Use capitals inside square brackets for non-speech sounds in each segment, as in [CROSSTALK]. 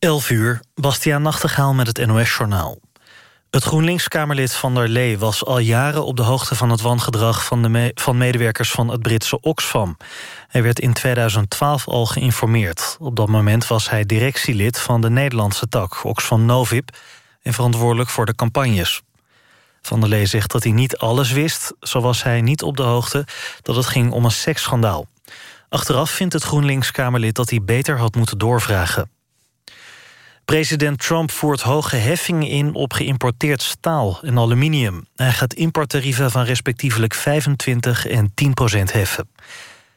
11 uur, Bastiaan Nachtegaal met het NOS-journaal. Het GroenLinks-Kamerlid Van der Lee was al jaren op de hoogte van het wangedrag van, de van medewerkers van het Britse Oxfam. Hij werd in 2012 al geïnformeerd. Op dat moment was hij directielid van de Nederlandse tak, Oxfam Novib, en verantwoordelijk voor de campagnes. Van der Lee zegt dat hij niet alles wist, zo was hij niet op de hoogte dat het ging om een seksschandaal. Achteraf vindt het GroenLinks-Kamerlid dat hij beter had moeten doorvragen. President Trump voert hoge heffingen in op geïmporteerd staal en aluminium. Hij gaat importtarieven van respectievelijk 25 en 10 procent heffen.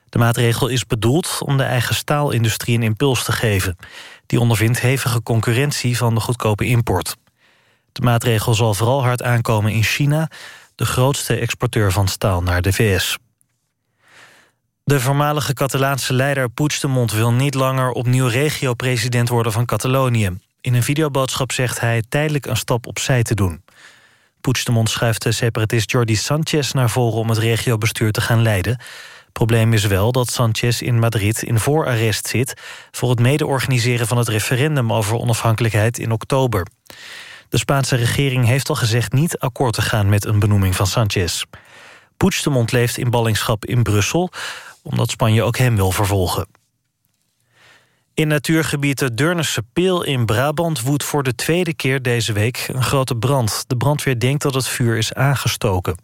De maatregel is bedoeld om de eigen staalindustrie een impuls te geven. Die ondervindt hevige concurrentie van de goedkope import. De maatregel zal vooral hard aankomen in China... de grootste exporteur van staal naar de VS. De voormalige Catalaanse leider Puigdemont wil niet langer opnieuw regio-president worden van Catalonië. In een videoboodschap zegt hij tijdelijk een stap opzij te doen. Puigdemont schuift de separatist Jordi Sanchez naar voren om het regiobestuur te gaan leiden. Probleem is wel dat Sanchez in Madrid in voorarrest zit... voor het mede-organiseren van het referendum over onafhankelijkheid in oktober. De Spaanse regering heeft al gezegd niet akkoord te gaan met een benoeming van Sanchez. Puigdemont leeft in ballingschap in Brussel omdat Spanje ook hem wil vervolgen. In natuurgebied de Deurnerse Peel in Brabant woedt voor de tweede keer deze week een grote brand. De brandweer denkt dat het vuur is aangestoken.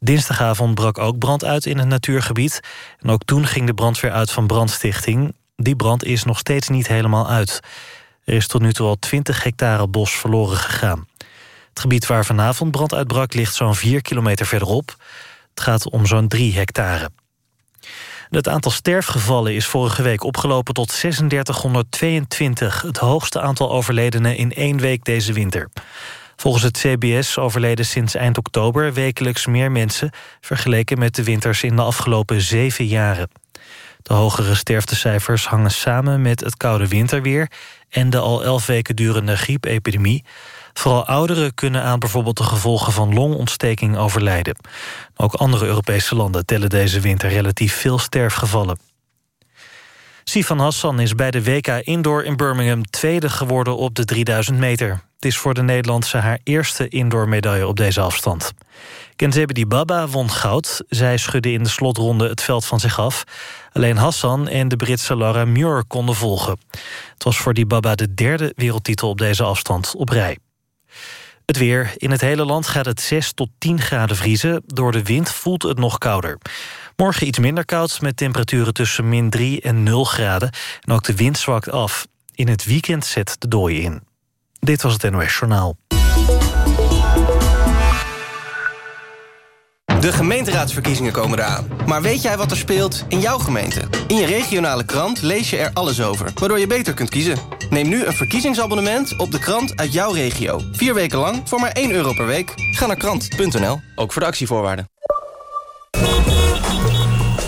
Dinsdagavond brak ook brand uit in het natuurgebied. En ook toen ging de brandweer uit van brandstichting. Die brand is nog steeds niet helemaal uit. Er is tot nu toe al 20 hectare bos verloren gegaan. Het gebied waar vanavond brand uitbrak ligt zo'n 4 kilometer verderop. Het gaat om zo'n 3 hectare. Het aantal sterfgevallen is vorige week opgelopen tot 3622... het hoogste aantal overledenen in één week deze winter. Volgens het CBS overleden sinds eind oktober wekelijks meer mensen... vergeleken met de winters in de afgelopen zeven jaren. De hogere sterftecijfers hangen samen met het koude winterweer... en de al elf weken durende griepepidemie... Vooral ouderen kunnen aan bijvoorbeeld de gevolgen van longontsteking overlijden. Ook andere Europese landen tellen deze winter relatief veel sterfgevallen. Sifan Hassan is bij de WK Indoor in Birmingham tweede geworden op de 3000 meter. Het is voor de Nederlandse haar eerste indoor medaille op deze afstand. Kenzebedi Baba won goud. Zij schudde in de slotronde het veld van zich af. Alleen Hassan en de Britse Laura Muir konden volgen. Het was voor die Baba de derde wereldtitel op deze afstand op rij. Het weer. In het hele land gaat het 6 tot 10 graden vriezen. Door de wind voelt het nog kouder. Morgen iets minder koud met temperaturen tussen min 3 en 0 graden. En ook de wind zwakt af. In het weekend zet de dooi in. Dit was het NOS Journaal. De gemeenteraadsverkiezingen komen eraan. Maar weet jij wat er speelt in jouw gemeente? In je regionale krant lees je er alles over, waardoor je beter kunt kiezen. Neem nu een verkiezingsabonnement op de krant uit jouw regio. Vier weken lang voor maar 1 euro per week. Ga naar krant.nl, ook voor de actievoorwaarden.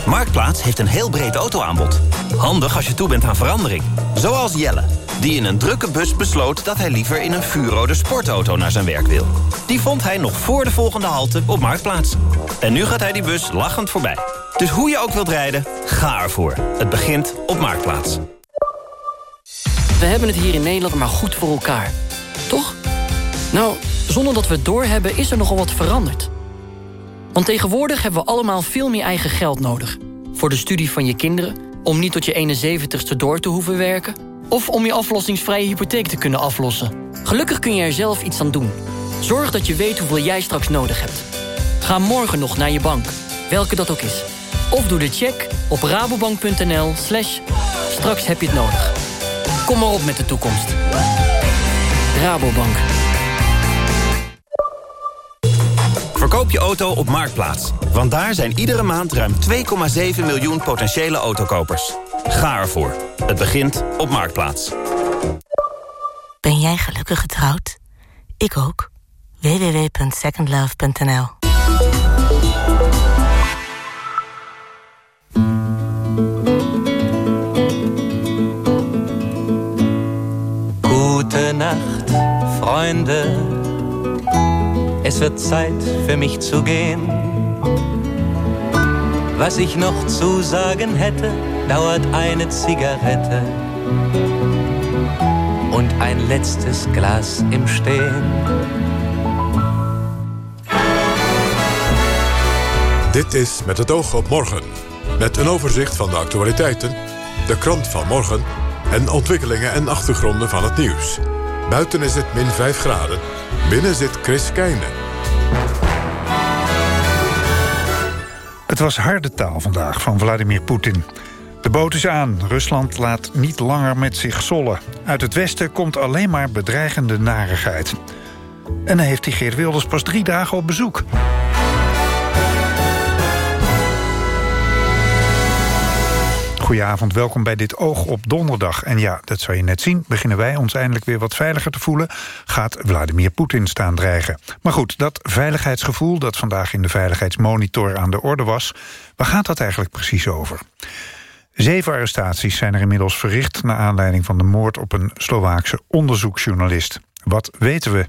Marktplaats heeft een heel breed autoaanbod. Handig als je toe bent aan verandering. Zoals Jelle, die in een drukke bus besloot... dat hij liever in een vuurrode sportauto naar zijn werk wil. Die vond hij nog voor de volgende halte op Marktplaats. En nu gaat hij die bus lachend voorbij. Dus hoe je ook wilt rijden, ga ervoor. Het begint op Marktplaats. We hebben het hier in Nederland maar goed voor elkaar. Toch? Nou, zonder dat we het doorhebben is er nogal wat veranderd. Want tegenwoordig hebben we allemaal veel meer eigen geld nodig. Voor de studie van je kinderen, om niet tot je 71ste door te hoeven werken... of om je aflossingsvrije hypotheek te kunnen aflossen. Gelukkig kun je er zelf iets aan doen. Zorg dat je weet hoeveel jij straks nodig hebt. Ga morgen nog naar je bank, welke dat ook is. Of doe de check op rabobank.nl slash straks heb je het nodig. Kom maar op met de toekomst. Rabobank. Verkoop je auto op Marktplaats. Want daar zijn iedere maand ruim 2,7 miljoen potentiële autokopers. Ga ervoor. Het begint op Marktplaats. Ben jij gelukkig getrouwd? Ik ook. www.secondlove.nl Gute Nacht, Freunde. Es wird Zeit für mich zu gehen. Was ich noch zu sagen hätte, dauert eine Zigarette und ein letztes Glas im Stehen. Dit is Met het oog op morgen. Met een overzicht van de actualiteiten, de krant van morgen... en ontwikkelingen en achtergronden van het nieuws. Buiten is het min 5 graden. Binnen zit Chris Keijnen. Het was harde taal vandaag van Vladimir Poetin. De boot is aan. Rusland laat niet langer met zich zollen. Uit het westen komt alleen maar bedreigende narigheid. En dan heeft hij Geert Wilders pas drie dagen op bezoek. Goedenavond, welkom bij dit Oog op Donderdag. En ja, dat zou je net zien, beginnen wij ons eindelijk weer wat veiliger te voelen... gaat Vladimir Poetin staan dreigen. Maar goed, dat veiligheidsgevoel dat vandaag in de Veiligheidsmonitor aan de orde was... waar gaat dat eigenlijk precies over? Zeven arrestaties zijn er inmiddels verricht... naar aanleiding van de moord op een Slovaakse onderzoeksjournalist. Wat weten we?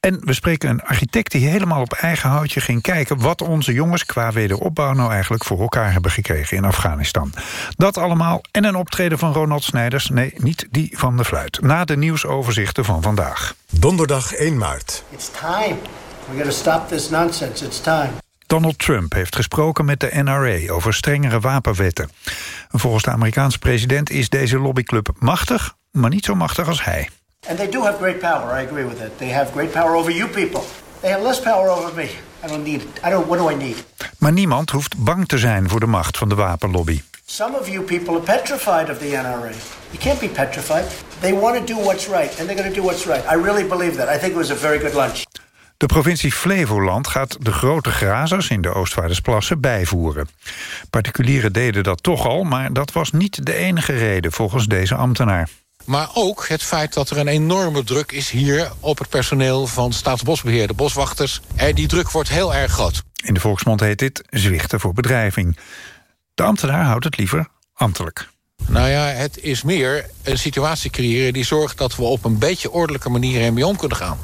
En we spreken een architect die helemaal op eigen houtje ging kijken... wat onze jongens qua wederopbouw nou eigenlijk voor elkaar hebben gekregen in Afghanistan. Dat allemaal en een optreden van Ronald Snijders. Nee, niet die van de fluit. Na de nieuwsoverzichten van vandaag. Donderdag 1 maart. It's time. We gotta stop this nonsense. It's time. Donald Trump heeft gesproken met de NRA over strengere wapenwetten. Volgens de Amerikaanse president is deze lobbyclub machtig, maar niet zo machtig als hij. And they do have great power. I agree with that. They have great power over you people. They have less power over me. I don't need it. I don't. What do I need? Maar niemand hoeft bang te zijn voor de macht van de wapenlobby. Some of you people are petrified of the NRA. You can't be petrified. They want to do what's right, and they're going to do what's right. I really believe that. I think it was a very good lunch. De provincie Flevoland gaat de grote grazers in de Oostvaardersplassen bijvoeren. Particulieren deden dat toch al, maar dat was niet de enige reden volgens deze ambtenaar. Maar ook het feit dat er een enorme druk is hier op het personeel van Staatsbosbeheer, de boswachters. En die druk wordt heel erg groot. In de volksmond heet dit zwichten voor bedrijving. De ambtenaar houdt het liever ambtelijk. Nou ja, het is meer een situatie creëren die zorgt dat we op een beetje ordelijke manier ermee om kunnen gaan.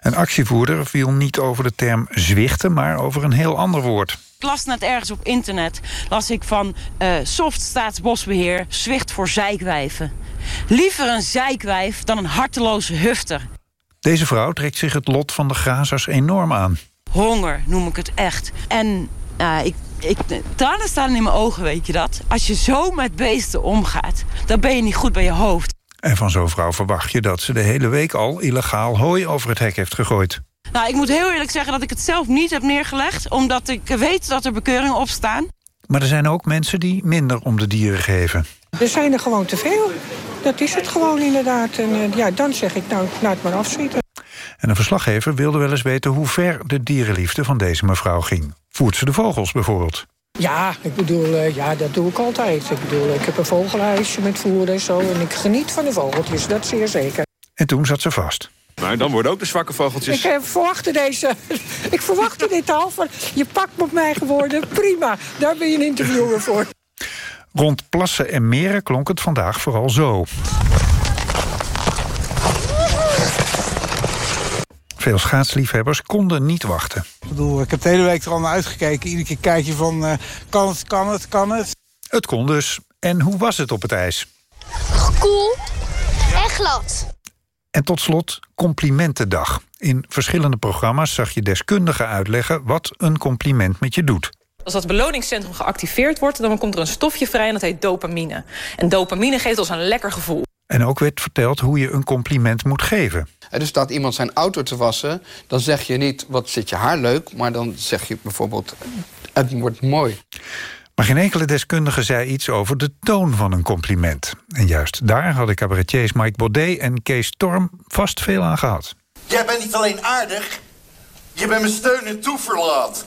Een actievoerder viel niet over de term zwichten, maar over een heel ander woord. Ik las net ergens op internet, las ik van uh, soft staatsbosbeheer, zwicht voor zijkwijven. Liever een zijkwijf dan een harteloze hufter. Deze vrouw trekt zich het lot van de grazers enorm aan. Honger noem ik het echt. En uh, ik, ik, tranen staan in mijn ogen, weet je dat? Als je zo met beesten omgaat, dan ben je niet goed bij je hoofd. En van zo'n vrouw verwacht je dat ze de hele week al illegaal hooi over het hek heeft gegooid. Nou, ik moet heel eerlijk zeggen dat ik het zelf niet heb neergelegd... omdat ik weet dat er bekeuringen op staan. Maar er zijn ook mensen die minder om de dieren geven. Er zijn er gewoon te veel. Dat is het gewoon inderdaad. En uh, ja, dan zeg ik, nou, laat maar afschieten. En een verslaggever wilde wel eens weten hoe ver de dierenliefde van deze mevrouw ging. Voert ze de vogels bijvoorbeeld? Ja, ik bedoel, uh, ja, dat doe ik altijd. Ik bedoel, ik heb een vogelhuisje met voer en zo... en ik geniet van de vogeltjes, dat zeer zeker. En toen zat ze vast. Maar dan worden ook de zwakke vogeltjes... Ik uh, verwachtte deze... [LAUGHS] ik verwachtte dit al van... je pakt me op mijn geworden, prima. Daar ben je een interviewer voor. Rond plassen en meren klonk het vandaag vooral zo. Veel schaatsliefhebbers konden niet wachten. Ik bedoel, ik heb de hele week er al naar uitgekeken. Iedere keer kijk je van, uh, kan het, kan het, kan het. Het kon dus. En hoe was het op het ijs? Koel en glad. En tot slot complimentendag. In verschillende programma's zag je deskundigen uitleggen... wat een compliment met je doet. Als dat beloningscentrum geactiveerd wordt... dan komt er een stofje vrij en dat heet dopamine. En dopamine geeft ons een lekker gevoel. En ook werd verteld hoe je een compliment moet geven. Er staat iemand zijn auto te wassen... dan zeg je niet, wat zit je haar leuk... maar dan zeg je bijvoorbeeld, het wordt mooi. Maar geen enkele deskundige zei iets over de toon van een compliment. En juist daar hadden cabaretiers Mike Baudet en Kees Storm vast veel aan gehad. Jij bent niet alleen aardig, je bent mijn steun en toeverlaat.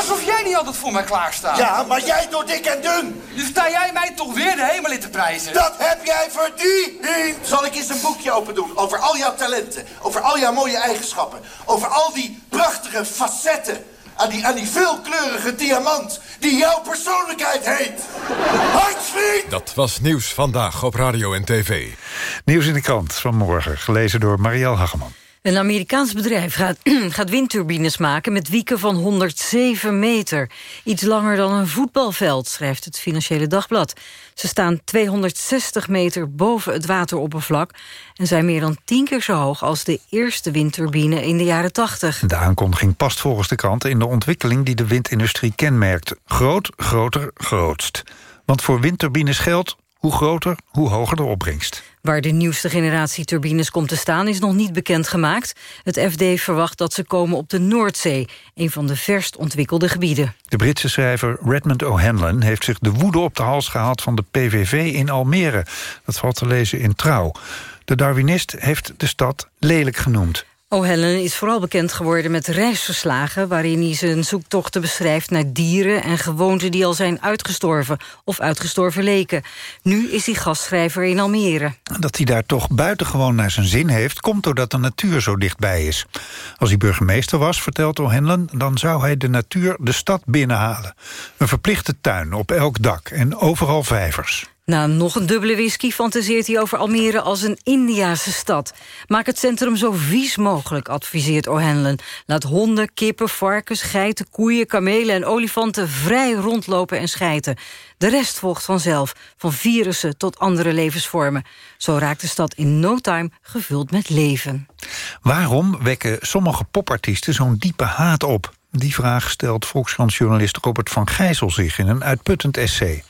Alsof jij niet altijd voor mij klaarstaat. Ja, maar jij doet dik en dun. Nu sta jij mij toch weer de hemel in te prijzen. Dat heb jij verdiend. Zal ik eens een boekje open doen over al jouw talenten, over al jouw mooie eigenschappen, over al die prachtige facetten aan die, aan die veelkleurige diamant die jouw persoonlijkheid heet. Hartsvriend! Dat was Nieuws Vandaag op Radio en TV. Nieuws in de krant van morgen, gelezen door Marielle Hageman. Een Amerikaans bedrijf gaat, [CLEARS THROAT] gaat windturbines maken met wieken van 107 meter. Iets langer dan een voetbalveld, schrijft het Financiële Dagblad. Ze staan 260 meter boven het wateroppervlak... en zijn meer dan tien keer zo hoog als de eerste windturbine in de jaren 80. De aankondiging past volgens de krant in de ontwikkeling... die de windindustrie kenmerkt. Groot, groter, grootst. Want voor windturbines geldt hoe groter, hoe hoger de opbrengst. Waar de nieuwste generatie turbines komt te staan is nog niet bekendgemaakt. Het FD verwacht dat ze komen op de Noordzee, een van de verst ontwikkelde gebieden. De Britse schrijver Redmond O'Hanlon heeft zich de woede op de hals gehaald van de PVV in Almere. Dat valt te lezen in Trouw. De Darwinist heeft de stad lelijk genoemd. O'Hanlon is vooral bekend geworden met reisverslagen... waarin hij zijn zoektochten beschrijft naar dieren en gewoonten... die al zijn uitgestorven of uitgestorven leken. Nu is hij gastschrijver in Almere. Dat hij daar toch buitengewoon naar zijn zin heeft... komt doordat de natuur zo dichtbij is. Als hij burgemeester was, vertelt O'Hanlon... dan zou hij de natuur de stad binnenhalen. Een verplichte tuin op elk dak en overal vijvers. Na nog een dubbele whisky fantaseert hij over Almere als een Indiase stad. Maak het centrum zo vies mogelijk, adviseert O'Hanlon. Laat honden, kippen, varkens, geiten, koeien, kamelen en olifanten... vrij rondlopen en schijten. De rest volgt vanzelf, van virussen tot andere levensvormen. Zo raakt de stad in no time gevuld met leven. Waarom wekken sommige popartiesten zo'n diepe haat op? Die vraag stelt Volkskrant-journalist Robert van Gijzel zich... in een uitputtend essay.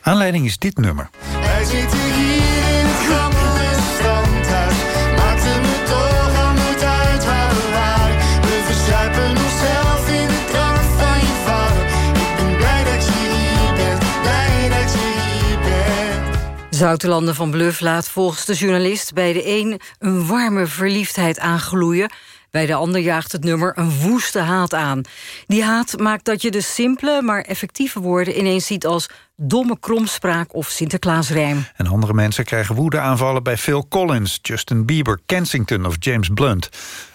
Aanleiding is dit nummer. Wij zitten hier in het gammele strandhuis. Maakte me toch al niet uit waar we waren. We verzuipen onszelf in de drank van je vader. Ik ben blij dat je hier bent, blij dat je hier bent. Zoutelanden van Bluff laat volgens de journalist bij de een een warme verliefdheid aangloeien. Bij de ander jaagt het nummer een woeste haat aan. Die haat maakt dat je de simpele, maar effectieve woorden ineens ziet als domme kromspraak of Sinterklaasrijm. En andere mensen krijgen woedeaanvallen bij Phil Collins, Justin Bieber, Kensington of James Blunt.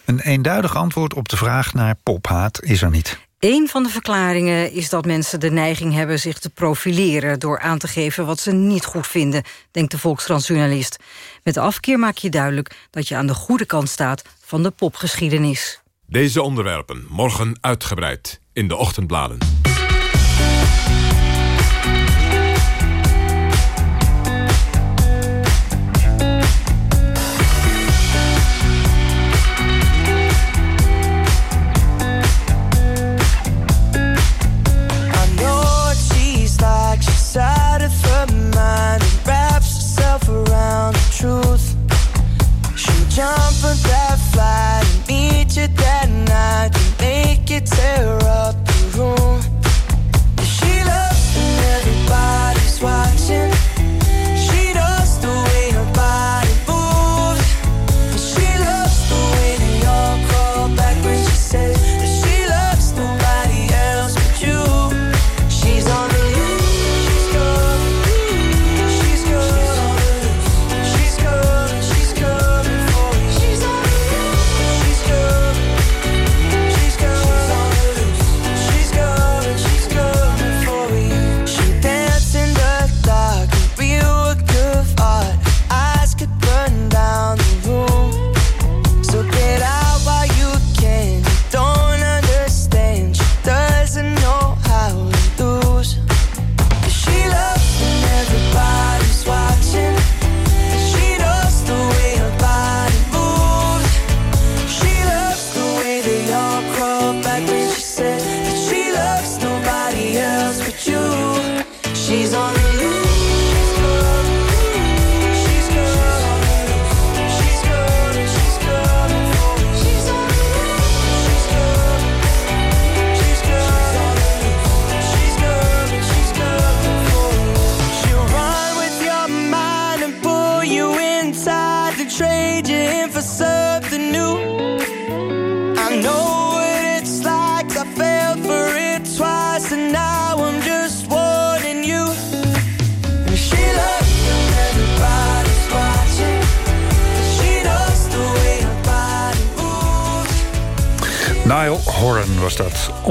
Een eenduidig antwoord op de vraag naar pophaat is er niet. Een van de verklaringen is dat mensen de neiging hebben zich te profileren... door aan te geven wat ze niet goed vinden, denkt de Volkskrant-journalist. Met de afkeer maak je duidelijk dat je aan de goede kant staat van de popgeschiedenis. Deze onderwerpen morgen uitgebreid in de ochtendbladen. Sarah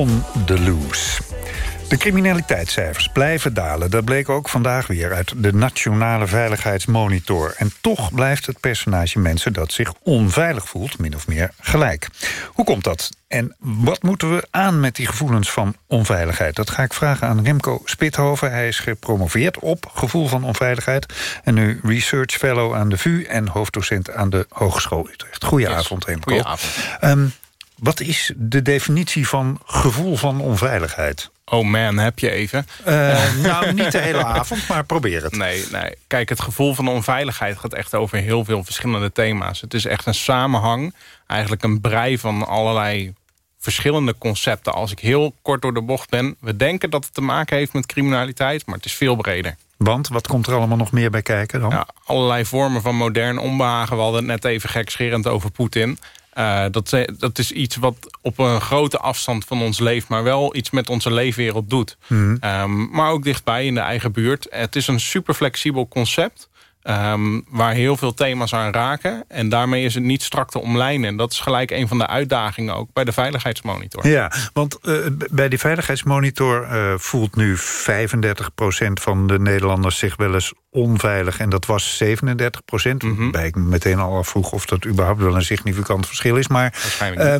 On the Loose. De criminaliteitscijfers blijven dalen. Dat bleek ook vandaag weer uit de Nationale Veiligheidsmonitor. En toch blijft het personage mensen dat zich onveilig voelt... min of meer gelijk. Hoe komt dat? En wat moeten we aan met die gevoelens van onveiligheid? Dat ga ik vragen aan Remco Spithoven. Hij is gepromoveerd op gevoel van onveiligheid... en nu research fellow aan de VU en hoofddocent aan de Hogeschool Utrecht. Goedenavond, Remco. Goedenavond. Um, wat is de definitie van gevoel van onveiligheid? Oh man, heb je even? Uh, nou, niet de hele avond, maar probeer het. Nee, nee, kijk, het gevoel van onveiligheid gaat echt over heel veel verschillende thema's. Het is echt een samenhang, eigenlijk een brei van allerlei verschillende concepten. Als ik heel kort door de bocht ben... we denken dat het te maken heeft met criminaliteit, maar het is veel breder. Want, wat komt er allemaal nog meer bij kijken dan? Ja, allerlei vormen van modern onbehagen. We hadden het net even gekscherend over Poetin. Uh, dat, dat is iets wat op een grote afstand van ons leeft... maar wel iets met onze leefwereld doet. Mm. Um, maar ook dichtbij in de eigen buurt. Het is een super flexibel concept... Um, waar heel veel thema's aan raken. En daarmee is het niet strak te omlijnen. En dat is gelijk een van de uitdagingen ook bij de veiligheidsmonitor. Ja, want uh, bij die veiligheidsmonitor uh, voelt nu 35% van de Nederlanders zich wel eens onveilig. En dat was 37 procent. Mm -hmm. ik meteen al afvroeg of dat überhaupt wel een significant verschil is. Maar, uh,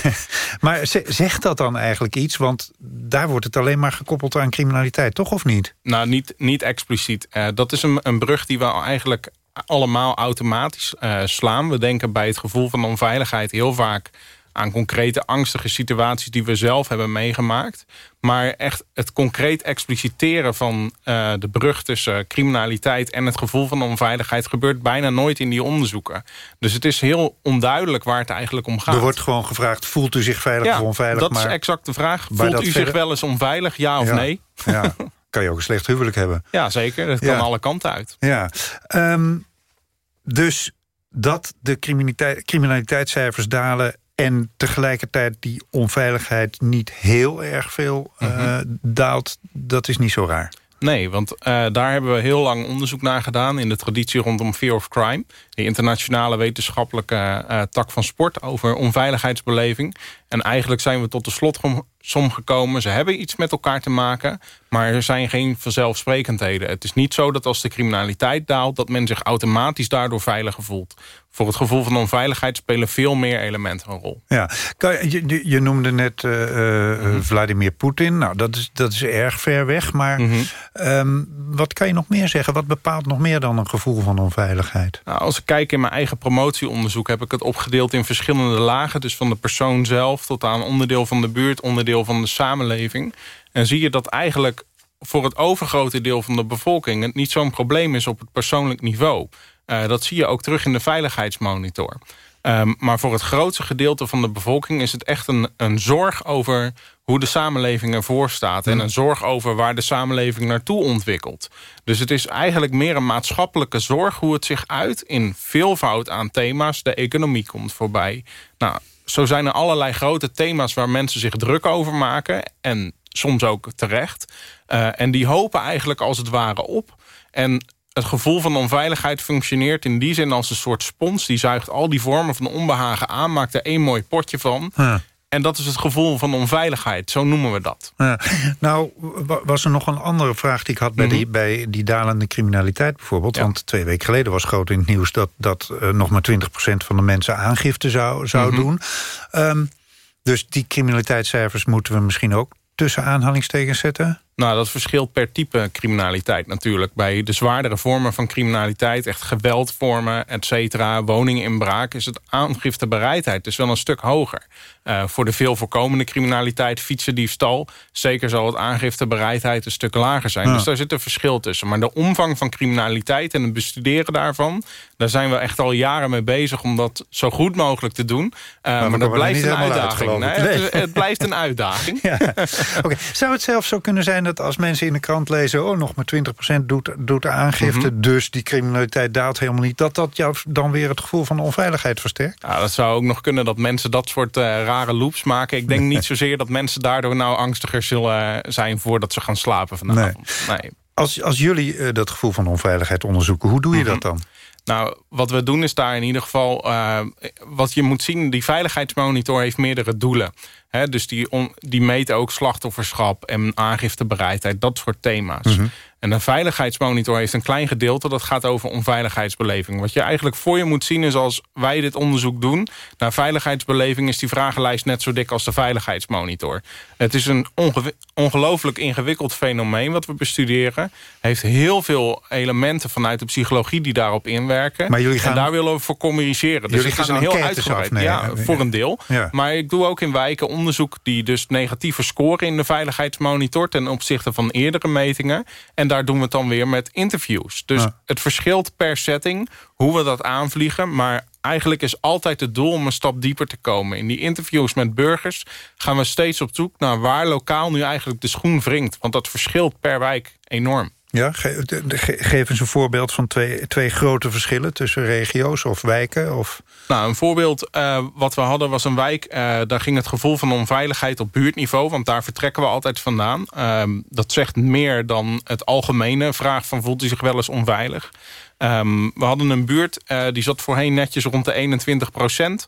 [LAUGHS] maar zegt dat dan eigenlijk iets? Want daar wordt het alleen maar gekoppeld aan criminaliteit, toch of niet? Nou, niet, niet expliciet. Uh, dat is een, een brug die we eigenlijk allemaal automatisch uh, slaan. We denken bij het gevoel van onveiligheid heel vaak aan concrete angstige situaties die we zelf hebben meegemaakt. Maar echt het concreet expliciteren van uh, de brug tussen criminaliteit en het gevoel van onveiligheid gebeurt bijna nooit in die onderzoeken. Dus het is heel onduidelijk waar het eigenlijk om gaat. Er wordt gewoon gevraagd, voelt u zich veilig ja, of onveilig? dat maar is exact de vraag. Voelt u verder... zich wel eens onveilig, ja of ja. nee? Ja. [LAUGHS] kan je ook een slecht huwelijk hebben. Ja, zeker. Dat kan Ja. alle kanten uit. Ja, Ehm, dus dat de criminaliteit, criminaliteitscijfers dalen... en tegelijkertijd die onveiligheid niet heel erg veel eh, Mhm. daalt... dat is niet zo raar. Nee, want eh, daar hebben we heel lang onderzoek naar gedaan... in de traditie rondom Fear of Crime. De internationale wetenschappelijke eh, tak van sport... over onveiligheidsbeleving. En eigenlijk zijn we tot de slotsom gekomen... ze hebben iets met elkaar te maken... maar er zijn geen vanzelfsprekendheden. Het is niet zo dat als de criminaliteit daalt... dat men zich automatisch daardoor veiliger voelt. Voor het gevoel van onveiligheid spelen veel meer elementen een rol. Ja, je, je noemde net eh, eh, Mhm. Vladimir Poetin. Nou, dat is, dat is erg ver weg. Maar Mhm. ehm, wat kan je nog meer zeggen? Wat bepaalt nog meer dan een gevoel van onveiligheid? Nou, als ik kijk in mijn eigen promotieonderzoek... heb ik het opgedeeld in verschillende lagen. Dus van de persoon zelf tot aan onderdeel van de buurt... onderdeel van de samenleving. En zie je dat eigenlijk voor het overgrote deel van de bevolking... het niet zo'n probleem is op het persoonlijk niveau. Eh, dat zie je ook terug in de veiligheidsmonitor. Um, maar voor het grootste gedeelte van de bevolking... is het echt een, een zorg over hoe de samenleving ervoor staat... en een zorg over waar de samenleving naartoe ontwikkelt. Dus het is eigenlijk meer een maatschappelijke zorg... hoe het zich uit in veelvoud aan thema's. De economie komt voorbij. Nou, zo zijn er allerlei grote thema's waar mensen zich druk over maken... en soms ook terecht. Uh, en die hopen eigenlijk als het ware op... En het gevoel van onveiligheid functioneert in die zin als een soort spons. Die zuigt al die vormen van onbehagen aan, maakt er één mooi potje van. Ja. En dat is het gevoel van onveiligheid, zo noemen we dat. Ja. Nou, wa- was er nog een andere vraag die ik had bij, Mhm. die, bij die dalende criminaliteit bijvoorbeeld. Want twee weken geleden was groot in het nieuws... dat, dat eh, nog maar 20% van de mensen aangifte zou, zou Mhm. doen. Ehm, dus die criminaliteitscijfers moeten we misschien ook tussen aanhalingstekens zetten? Nou, dat verschilt per type criminaliteit natuurlijk. Bij de zwaardere vormen van criminaliteit, echt geweldvormen, et cetera, woninginbraak, is het aangiftebereidheid dus wel een stuk hoger. Uh, voor de veel voorkomende criminaliteit, fietsendiefstal, zeker zal het aangiftebereidheid een stuk lager zijn. Ja. Dus daar zit een verschil tussen. Maar de omvang van criminaliteit en het bestuderen daarvan, daar zijn we echt al jaren mee bezig om dat zo goed mogelijk te doen. Uh, maar, dat blijft een uit, uitdaging. Nee, Nee. Het, blijft een uitdaging. [LAUGHS] Ja. Zou het zelfs zo kunnen zijn dat als mensen in de krant lezen... oh, nog maar 20% doet, doet de aangifte... Mhm. dus die criminaliteit daalt helemaal niet... dat dat jou dan weer het gevoel van onveiligheid versterkt? Ja, dat zou ook nog kunnen dat mensen dat soort eh, rare loops maken. Ik denk niet zozeer dat mensen daardoor nou angstiger zullen zijn... voordat ze gaan slapen vanavond. Nee. Als, als jullie eh, dat gevoel van onveiligheid onderzoeken, hoe doe je Mhm. dat dan? Nou, wat we doen is daar in ieder geval... Uh, wat je moet zien, die veiligheidsmonitor heeft meerdere doelen. Dus die, on, die meten ook slachtofferschap en aangiftebereidheid. Dat soort thema's. -hmm. En een veiligheidsmonitor heeft een klein gedeelte... dat gaat over onveiligheidsbeleving. Wat je eigenlijk voor je moet zien is als wij dit onderzoek doen... naar veiligheidsbeleving is die vragenlijst net zo dik als de veiligheidsmonitor. Het is een onge ongelooflijk ingewikkeld fenomeen wat we bestuderen. heeft heel veel elementen vanuit de psychologie die daarop inwerken. Maar jullie gaan, en daar willen we voor communiceren. Dus het is een heel uitgebreid. Ja, voor een deel. Ja. Maar ik doe ook in wijken onderzoek die dus negatieve scoren in de veiligheidsmonitor... ten opzichte van eerdere metingen. En daar doen we het dan weer met interviews. Dus ja. het verschilt per setting hoe we dat aanvliegen. Maar eigenlijk is altijd het doel om een stap dieper te komen. In die interviews met burgers gaan we steeds op zoek naar waar lokaal nu eigenlijk de schoen wringt. Want dat verschilt per wijk enorm. Ja, ge ge geef eens een voorbeeld van twee, twee grote verschillen... tussen regio's of wijken. Of... Nou, een voorbeeld uh, wat we hadden was een wijk... Uh, daar ging het gevoel van onveiligheid op buurtniveau... want daar vertrekken we altijd vandaan. Uh, dat zegt meer dan het algemene vraag van... voelt u zich wel eens onveilig? Um, we hadden een buurt, uh, die zat voorheen netjes rond de 21 procent.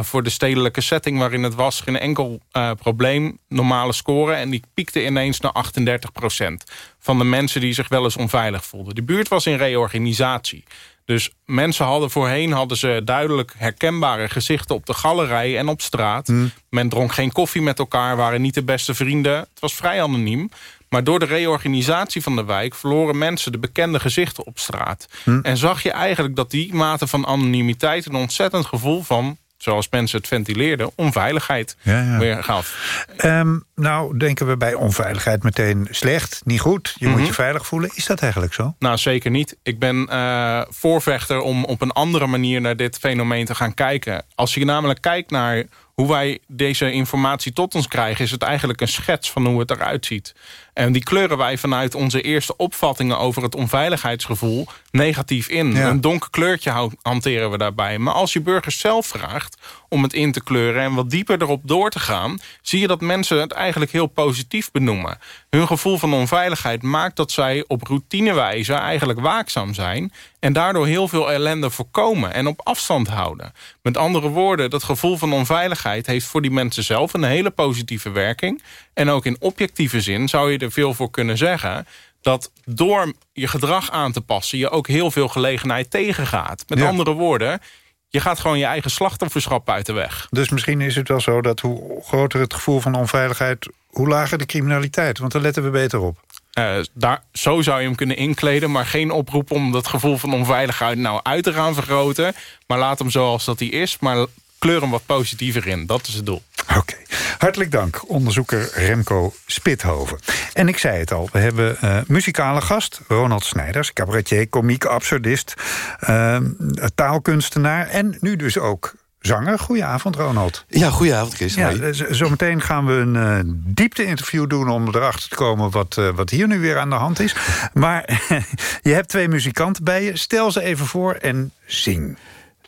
Voor de stedelijke setting waarin het was, geen enkel probleem. Normale score. En die piekte ineens naar 38 procent. Van de mensen die zich wel eens onveilig voelden. De buurt was in reorganisatie. Dus mensen hadden voorheen hadden ze duidelijk herkenbare gezichten op de galerij en op straat. Hmm. Men dronk geen koffie met elkaar, waren niet de beste vrienden. Het was vrij anoniem. Maar door de reorganisatie van de wijk verloren mensen de bekende gezichten op straat. Hm. En zag je eigenlijk dat die mate van anonimiteit een ontzettend gevoel van zoals mensen het ventileerden, onveiligheid ja, ja. weer gaf. Um, nou, denken we bij onveiligheid meteen slecht, niet goed. Je mm -hmm. moet je veilig voelen. Is dat eigenlijk zo? Nou, zeker niet. Ik ben uh, voorvechter om op een andere manier naar dit fenomeen te gaan kijken. Als je namelijk kijkt naar hoe wij deze informatie tot ons krijgen... is het eigenlijk een schets van hoe het eruit ziet. En die kleuren wij vanuit onze eerste opvattingen... over het onveiligheidsgevoel negatief in. Ja. Een donker kleurtje hanteren we daarbij. Maar als je burgers zelf vraagt om het in te kleuren... en wat dieper erop door te gaan... zie je dat mensen het eigenlijk heel positief benoemen. Hun gevoel van onveiligheid maakt dat zij op routinewijze... eigenlijk waakzaam zijn... en daardoor heel veel ellende voorkomen en op afstand houden. Met andere woorden, dat gevoel van onveiligheid... heeft voor die mensen zelf een hele positieve werking. En ook in objectieve zin zou je er veel voor kunnen zeggen dat door je gedrag aan te passen... je ook heel veel gelegenheid tegengaat. Met ja. andere woorden, je gaat gewoon je eigen slachtofferschap uit de weg. Dus misschien is het wel zo dat hoe groter het gevoel van onveiligheid... hoe lager de criminaliteit, want daar letten we beter op. Uh, daar, zo zou je hem kunnen inkleden, maar geen oproep om dat gevoel van onveiligheid nou uit te gaan vergroten. Maar laat hem zoals dat hij is, maar kleur hem wat positiever in. Dat is het doel. Oké. Okay. Hartelijk dank, onderzoeker Remco Spithoven. En ik zei het al, we hebben uh, muzikale gast... Ronald Snijders, cabaretier, komiek, absurdist... Uh, taalkunstenaar en nu dus ook zanger. Goedenavond, Ronald. Ja, goedenavond, Chris. Ja, zometeen gaan we een uh, diepte-interview doen... om erachter te komen wat, uh, wat hier nu weer aan de hand is. Maar [LAUGHS] je hebt twee muzikanten bij je. Stel ze even voor en zing.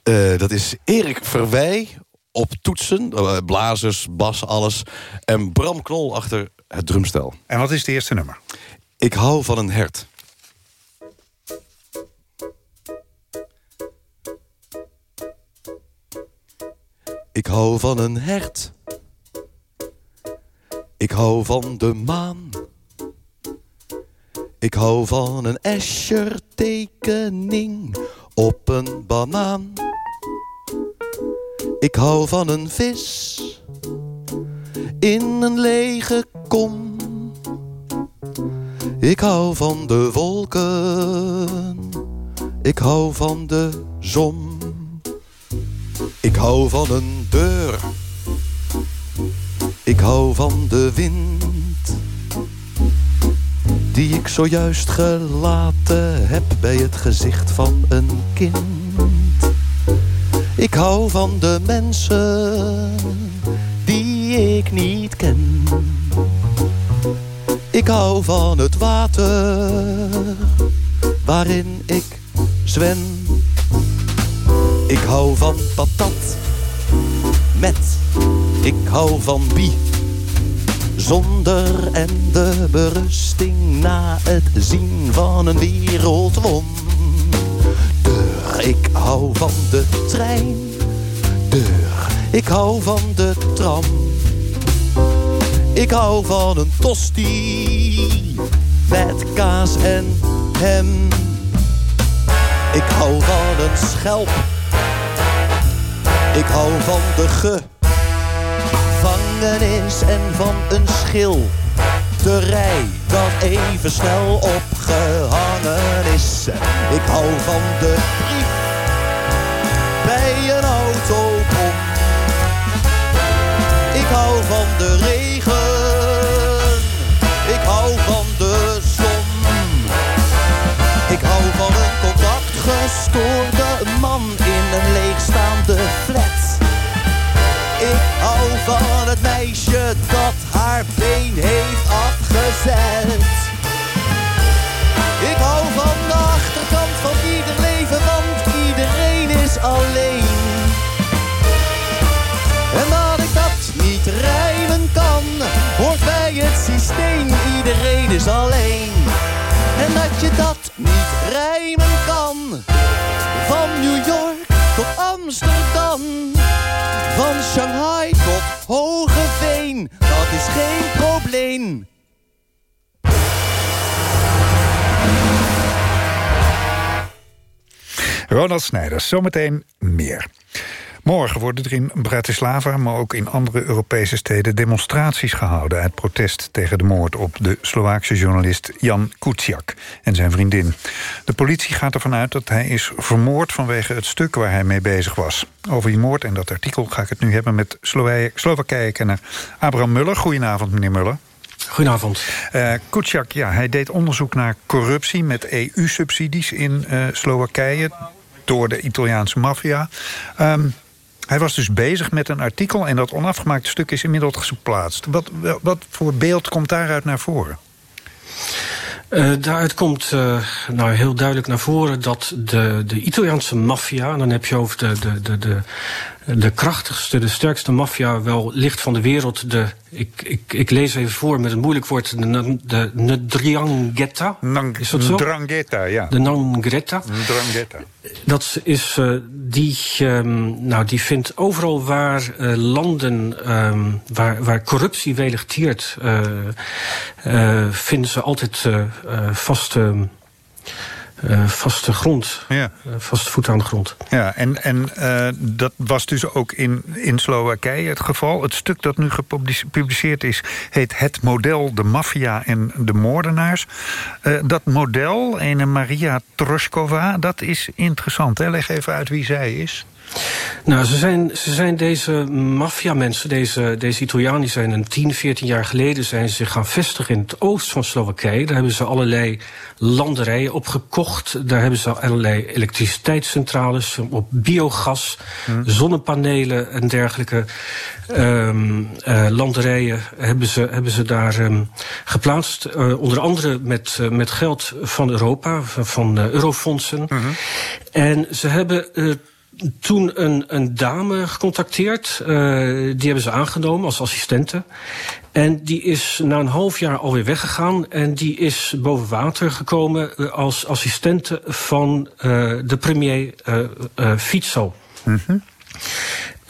Uh, dat is Erik Verwij op toetsen, uh, blazers, bas, alles. En Bram Knol achter het drumstel. En wat is het eerste nummer? Ik hou van een hert. Ik hou van een hert. Ik hou van de maan. Ik hou van een Escher tekening op een banaan. Ik hou van een vis in een lege kom. Ik hou van de wolken. Ik hou van de zon. Ik hou van een deur. Ik hou van de wind. Die ik zojuist gelaten heb bij het gezicht van een kind. Ik hou van de mensen die ik niet ken. Ik hou van het water waarin ik zwem. Ik hou van patat met ik hou van bie. Zonder en de berusting na het zien van een wereldwonder. Ik hou van de trein. Deur, ik hou van de tram. Ik hou van een tosti met kaas en hem. Ik hou van een schelp. Ik hou van de gevangenis en van een schil. De rij dat even snel opgehangen is. Ik hou van de brief bij een autobom. Ik hou van de regen. Ik hou van de zon. Ik hou van een contactgestoorde man in een leegstaande flat. Ik hou van het meisje dat haar been heeft Ik hou van de achterkant van ieder leven, want iedereen is alleen. En dat ik dat niet rijmen kan, hoort bij het systeem. Iedereen is alleen. En dat je dat niet rijmen kan, van New York tot Amsterdam. Van Shanghai tot Hogeveen, dat is geen probleem. Ronald Snijders, zometeen meer. Morgen worden er in Bratislava, maar ook in andere Europese steden... demonstraties gehouden uit protest tegen de moord op de Slovaakse journalist Jan Kuciak en zijn vriendin. De politie gaat ervan uit dat hij is vermoord vanwege het stuk waar hij mee bezig was. Over die moord en dat artikel ga ik het nu hebben met Slowakije-kenner Abraham Muller. Goedenavond, meneer Muller. Goedenavond. Uh, Kuciak, ja, hij deed onderzoek naar corruptie met EU-subsidies in uh, Slowakije door de Italiaanse maffia. Um, hij was dus bezig met een artikel en dat onafgemaakte stuk is inmiddels geplaatst. Wat, wat voor beeld komt daaruit naar voren? Uh, daaruit komt uh, nou heel duidelijk naar voren dat de, de Italiaanse maffia... en dan heb je over de, de, de, de, de krachtigste, de sterkste maffia wel licht van de wereld. De, ik, ik, ik lees even voor met een moeilijk woord. De, de, Ndrangheta. is dat zo? Ndrangheta, ja. De Ndrangheta. Ndrangheta. Dat is, uh, die, um, nou, die vindt overal waar uh, landen, um, waar, waar corruptie welig tiert... Uh, vinden ze altijd vaste... Uh, vaste grond. Ja. Uh, vaste voet aan de grond. Ja, en, en uh, dat was dus ook in, in Slowakije het geval. Het stuk dat nu gepubliceerd is, heet Het model, de maffia en de moordenaars. dat model, ene Maria Troskova, dat is interessant. Hè? Leg even uit wie zij is. Nou, ze zijn, ze zijn deze maffiamensen, deze, deze Italianen... die zijn een 10, 14 jaar geleden zijn ze zich gaan vestigen in het oosten van Slowakije. Daar hebben ze allerlei landerijen opgekocht. Daar hebben ze allerlei elektriciteitscentrales op biogas... Hm. zonnepanelen en dergelijke um, uh, landerijen hebben ze, hebben ze daar um, geplaatst. Uh, onder andere met, uh, met geld van Europa, van, van eurofondsen. Hm. En ze hebben toen een, een dame gecontacteerd. Uh, die hebben ze aangenomen als assistente. En die is na een half jaar alweer weggegaan. En die is boven water gekomen uh, als assistente van uh, de premier Fico. Mm -hmm.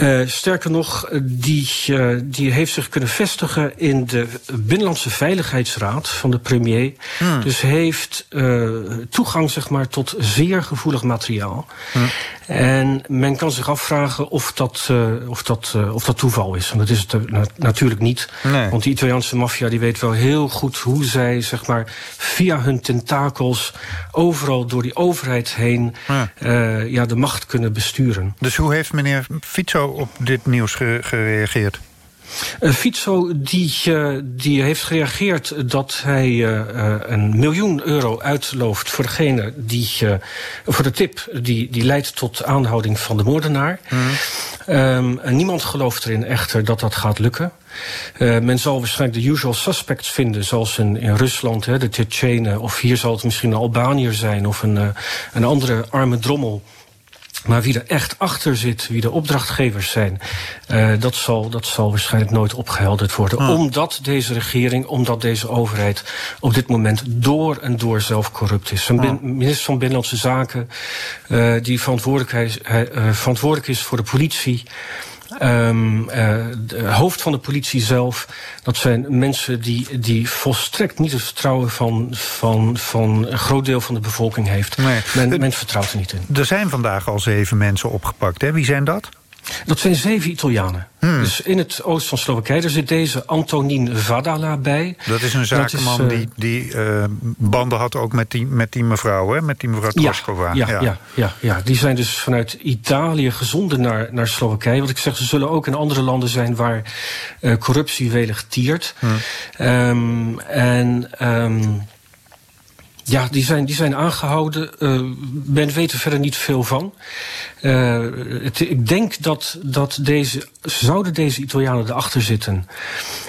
Uh, sterker nog, die, uh, die heeft zich kunnen vestigen in de Binnenlandse Veiligheidsraad van de premier. Hmm. Dus heeft uh, toegang zeg maar, tot zeer gevoelig materiaal. Hmm. En men kan zich afvragen of dat, of dat, of dat toeval is. En dat is het na natuurlijk niet. Nee. Want die Italiaanse maffia die weet wel heel goed hoe zij zeg maar, via hun tentakels overal door die overheid heen ja. ja, de macht kunnen besturen. Dus hoe heeft meneer Fico op dit nieuws gereageerd? Uh, Fico die, uh, die heeft gereageerd dat hij uh, een miljoen euro uitlooft voor degene die, voor de tip die, die leidt tot aanhouding van de moordenaar. Mm. Um, en niemand gelooft erin echter dat dat gaat lukken. men zal waarschijnlijk de usual suspects vinden, zoals in, in Rusland, hè, de Tsjetsjenen. Of hier zal het misschien een Albaniër zijn of een, een andere arme drommel. Maar wie er echt achter zit, wie de opdrachtgevers zijn... Uh, dat, zal, dat zal waarschijnlijk nooit opgehelderd worden. Ah. Omdat deze regering, omdat deze overheid... op dit moment door en door zelf corrupt is. Een Ah. minister van Binnenlandse Zaken... Uh, die verantwoordelijk, uh, verantwoordelijk is voor de politie... Um, uh, de hoofd van de politie zelf, dat zijn mensen die, die volstrekt niet het vertrouwen van, van, van een groot deel van de bevolking heeft. Nee. Men, men vertrouwt er niet in. Er zijn vandaag al zeven mensen opgepakt. Hè? Wie zijn dat? Dat zijn zeven Italianen. Hmm. Dus in het oosten van Slowakije er zit deze Antonin Vadala bij. Dat is een zakenman is, uh, die, die uh, banden had ook met die, met die mevrouw, hè? met die mevrouw Troskova. Ja, ja, ja. Ja, ja, die zijn dus vanuit Italië gezonden naar, naar Slowakije. Wat ik zeg, ze zullen ook in andere landen zijn waar uh, corruptie welig tiert. Hmm. Um, en... Um, ja, die zijn, die zijn aangehouden. Uh, men weet er verder niet veel van. Het, ik denk dat, dat deze, zouden deze Italianen erachter zitten...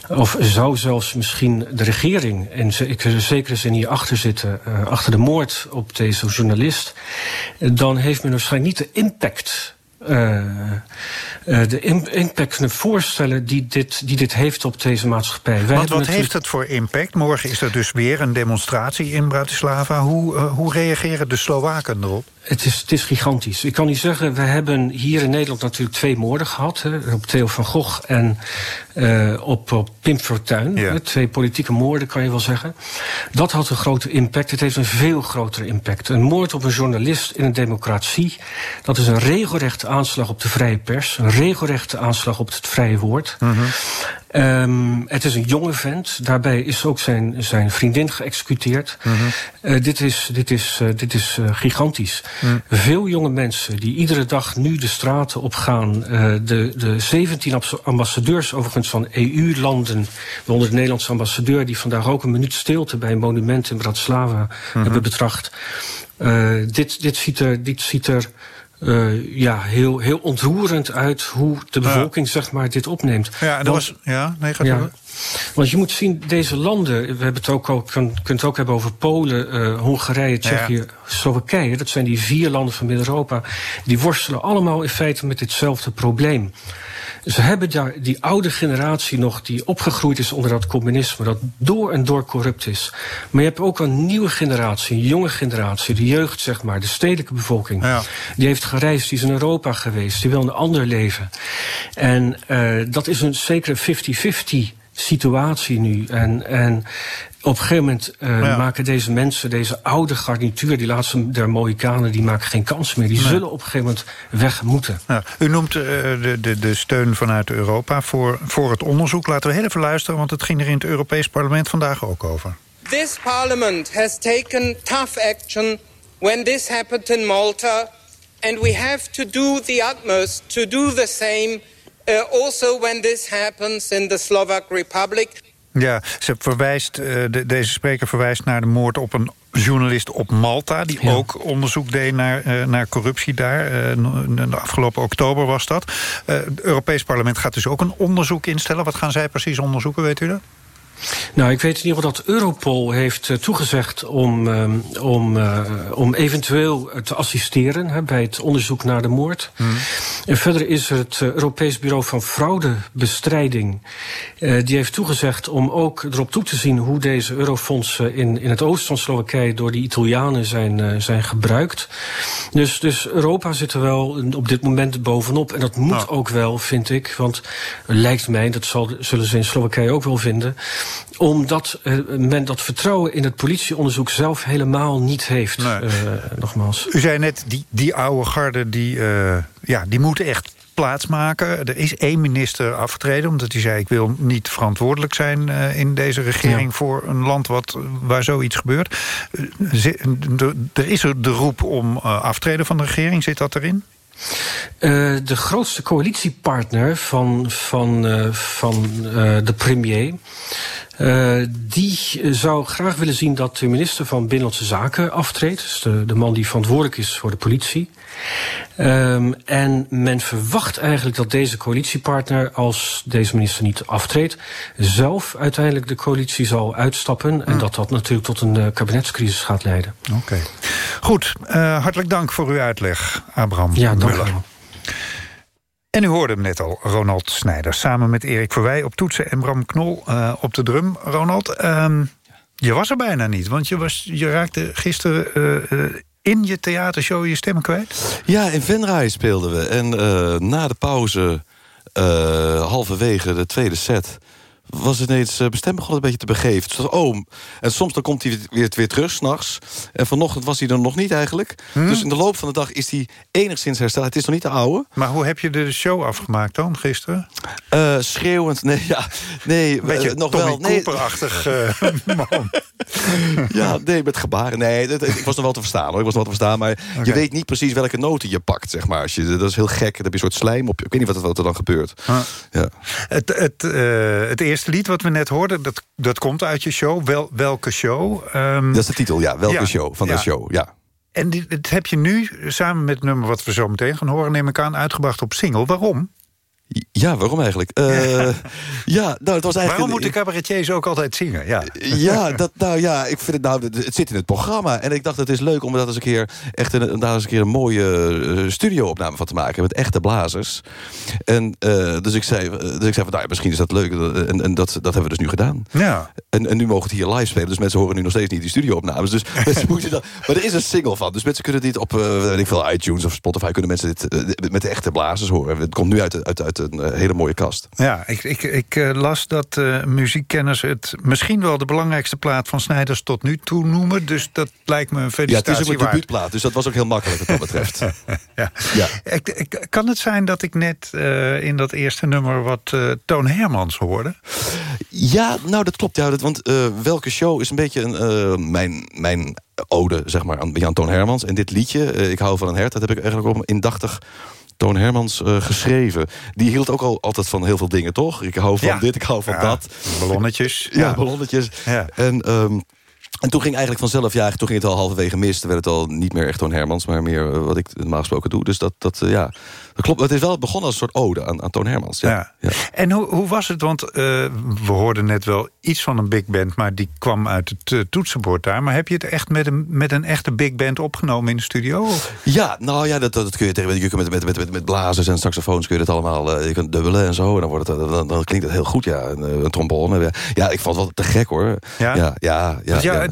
of zou zelfs misschien de regering in zekere zin hier achter zitten... Uh, achter de moord op deze journalist... dan heeft men waarschijnlijk niet de impact... Uh, uh, de impact kunnen voorstellen die dit, die dit heeft op deze maatschappij. Wij Want wat heeft het voor impact? Morgen is er dus weer een demonstratie in Bratislava. Hoe, uh, hoe reageren de Slowaken erop? Het is, het is gigantisch. Ik kan niet zeggen, we hebben hier in Nederland natuurlijk twee moorden gehad. Hè, op Theo van Gogh en uh, op, op Pim Fortuyn. Ja. Twee politieke moorden, kan je wel zeggen. Dat had een grote impact. Het heeft een veel grotere impact. Een moord op een journalist in een democratie... dat is een regelrechte aanslag op de vrije pers. Een regelrechte aanslag op het vrije woord. Mm -hmm. Um, het is een jonge vent. Daarbij is ook zijn, zijn vriendin geëxecuteerd. Mm -hmm. uh, dit is, dit is, uh, dit is uh, gigantisch. Mm. Veel jonge mensen die iedere dag nu de straten opgaan. De, de 17 ambassadeurs overigens van EU-landen, waaronder de Nederlandse ambassadeur... die vandaag ook een minuut stilte bij een monument in Bratislava mm -hmm. hebben betracht. Dit, dit ziet er... Dit ziet er uh, ja, heel, heel ontroerend uit hoe de bevolking ja. zeg maar, dit opneemt. Ja, dat was, ja, nee, gaat ja, Want je moet zien, deze landen, we hebben het ook, ook, kunt het ook hebben over Polen, uh, Hongarije, Tsjechië, ja. Slowakije. Dat zijn die vier landen van Midden-Europa. Die worstelen allemaal in feite met ditzelfde probleem. Ze hebben daar die oude generatie nog die opgegroeid is onder dat communisme, dat door en door corrupt is. Maar je hebt ook een nieuwe generatie, een jonge generatie, de jeugd zeg maar, de stedelijke bevolking. Ja. Die heeft gereisd, die is in Europa geweest, die wil een ander leven. En uh, dat is een zekere 50-50 situatie nu. En, en op een gegeven moment uh, ja. maken deze mensen, deze oude garnituur, die laatste der Mohikanen, die maken geen kans meer. Die nee. zullen op een gegeven moment weg moeten. Ja, u noemt uh, de, de, de steun vanuit Europa voor, voor het onderzoek. Laten we heel even luisteren, want het ging er in het Europees Parlement vandaag ook over. This parliament has taken tough action when this happened in Malta. And we have to do the utmost to do the same uh, also when this happens in the Slovak Republic. Ja, ze verwijst, uh, de, deze spreker verwijst naar de moord op een journalist op Malta... die ja. ook onderzoek deed naar, uh, naar corruptie daar. Uh, de afgelopen oktober was dat. het Europees Parlement gaat dus ook een onderzoek instellen. Wat gaan zij precies onderzoeken, weet u dat? Nou, ik weet in ieder geval dat Europol heeft uh, toegezegd om, um, om, uh, om eventueel te assisteren bij het onderzoek naar de moord. Hmm. En verder is er het Europees Bureau van Fraudebestrijding. die heeft toegezegd om ook erop toe te zien hoe deze eurofondsen in, in het oosten van Slowakije door die Italianen zijn, zijn gebruikt. Dus, dus Europa zit er wel op dit moment bovenop. En dat moet Oh. ook wel, vind ik. Want lijkt mij, dat zal, zullen ze in Slowakije ook wel vinden omdat uh, men dat vertrouwen in het politieonderzoek zelf helemaal niet heeft. Nee. Uh, nogmaals. U zei net, die, die oude garde, die, uh, ja, die moeten echt plaatsmaken. Er is één minister afgetreden, omdat hij zei... ik wil niet verantwoordelijk zijn in deze regering... Ja. voor een land wat, waar zoiets gebeurt. Er is er de roep om aftreden van de regering. Zit dat erin? Uh, de grootste coalitiepartner van, van, uh, van uh, de premier... Uh, die zou graag willen zien dat de minister van Binnenlandse Zaken aftreedt. Dus de, de man die verantwoordelijk is voor de politie. Um, en men verwacht eigenlijk dat deze coalitiepartner, als deze minister niet aftreedt, zelf uiteindelijk de coalitie zal uitstappen. En dat dat natuurlijk tot een uh, kabinetscrisis gaat leiden. Oké. Okay. Goed, uh, hartelijk dank voor uw uitleg, Abraham ja, dank Muller. En u hoorde hem net al, Ronald Snijder. Samen met Erik Verwij op toetsen en Bram Knol uh, op de drum. Ronald, um, je was er bijna niet, want je, was, je raakte gisteren uh, uh, in je theatershow je stemmen kwijt. Ja, in Venray speelden we. En na de pauze, halverwege de tweede set was ineens uh, bestemd begon een beetje te begeven. Dus oh, en soms dan komt hij weer, weer terug s'nachts. En vanochtend was hij er nog niet eigenlijk. Hm? Dus in de loop van de dag is hij enigszins hersteld. Het is nog niet de oude. Maar hoe heb je de show afgemaakt dan, gisteren? Uh, schreeuwend, nee, ja, nee beetje uh, nog Tommy wel. Nee, Cooper-achtig [LAUGHS] man. ja, nee, met gebaren. Nee, dat, ik was nog wel te verstaan hoor. Ik was nog wel te verstaan. Maar okay. je weet niet precies welke noten je pakt, zeg maar. Als je, dat is heel gek. Dan heb je een soort slijm op je. Ik weet niet wat, er dan gebeurt. Ja. Het, het, het eerste lied wat we net hoorden, dat, dat komt uit je show. Wel, welke show? Um, dat is de titel, ja. Welke ja, show van ja. de show, ja. En dit, dit heb je nu, samen met het nummer wat we zo meteen gaan horen... neem ik aan, uitgebracht op single. Waarom? Ja, waarom eigenlijk? Uh, [LAUGHS] ja. nou, het was eigenlijk... Waarom moeten cabaretiers ook altijd zingen? Ja, [LAUGHS] ja, dat, nou, ja ik vind het, nou, het zit in het programma. En ik dacht, het is leuk om dat eens een keer, echt een, daar eens een, keer een mooie uh, studio-opname van te maken. Met echte blazers. En uh, dus ik zei, dus ik zei van, nou, misschien is dat leuk. En, en dat, dat hebben we dus nu gedaan. Ja. En, en nu mogen het hier live spelen. Dus mensen horen nu nog steeds niet die studio-opnames. Dus [LAUGHS] mensen moeten dat, maar er is een single van. Dus mensen kunnen dit op weet ik veel, iTunes of Spotify... kunnen mensen dit met de echte blazers horen. Het komt nu uit, uit, uit een uh, hele mooie kast. Ja, ik, ik, ik uh, las dat uh, muziekkenners het misschien wel de belangrijkste plaat van Snijders tot nu toe noemen. Dus dat lijkt me een felicitatie Ja, het is ook een debuutplaat, dus dat was ook heel makkelijk wat dat betreft. [LAUGHS] ja. Ja. Ik, ik, kan het zijn dat ik net uh, in dat eerste nummer wat Toon Hermans hoorde? Ja, nou dat klopt. Ja, dat, want welke show is een beetje een, mijn, mijn ode, zeg maar, aan, aan Toon Hermans. En dit liedje, Ik hou van een hert, dat heb ik eigenlijk op indachtig Toon Hermans uh, geschreven. Die hield ook al altijd van heel veel dingen, toch? Ik hou van ja. dit, ik hou van ja, dat. Ballonnetjes. Ja, ja. ballonnetjes. En, um, en toen ging eigenlijk vanzelf, ja, toen ging het al halverwege mis. Toen werd het al niet meer echt Toon Hermans, maar meer uh, wat ik normaal gesproken doe. Dus dat, dat uh, ja, dat klopt. Het is wel begonnen als een soort ode aan, aan Toon Hermans. Ja. ja. En hoe, hoe was het? Want uh, we hoorden net wel iets van een big band... maar die kwam uit het toetsenbord daar. Maar heb je het echt met een, met een echte big band opgenomen in de studio? Of? Ja, nou ja, dat, dat kun je tegen met, met, met, met, met blazers en saxofoons... kun je het allemaal je kunt dubbelen en zo. En dan, wordt het, dan, dan klinkt het heel goed, ja. Een, een trombone. Ja, ik vond het wel te gek, hoor. Ja? Ja, ja. ja, ja,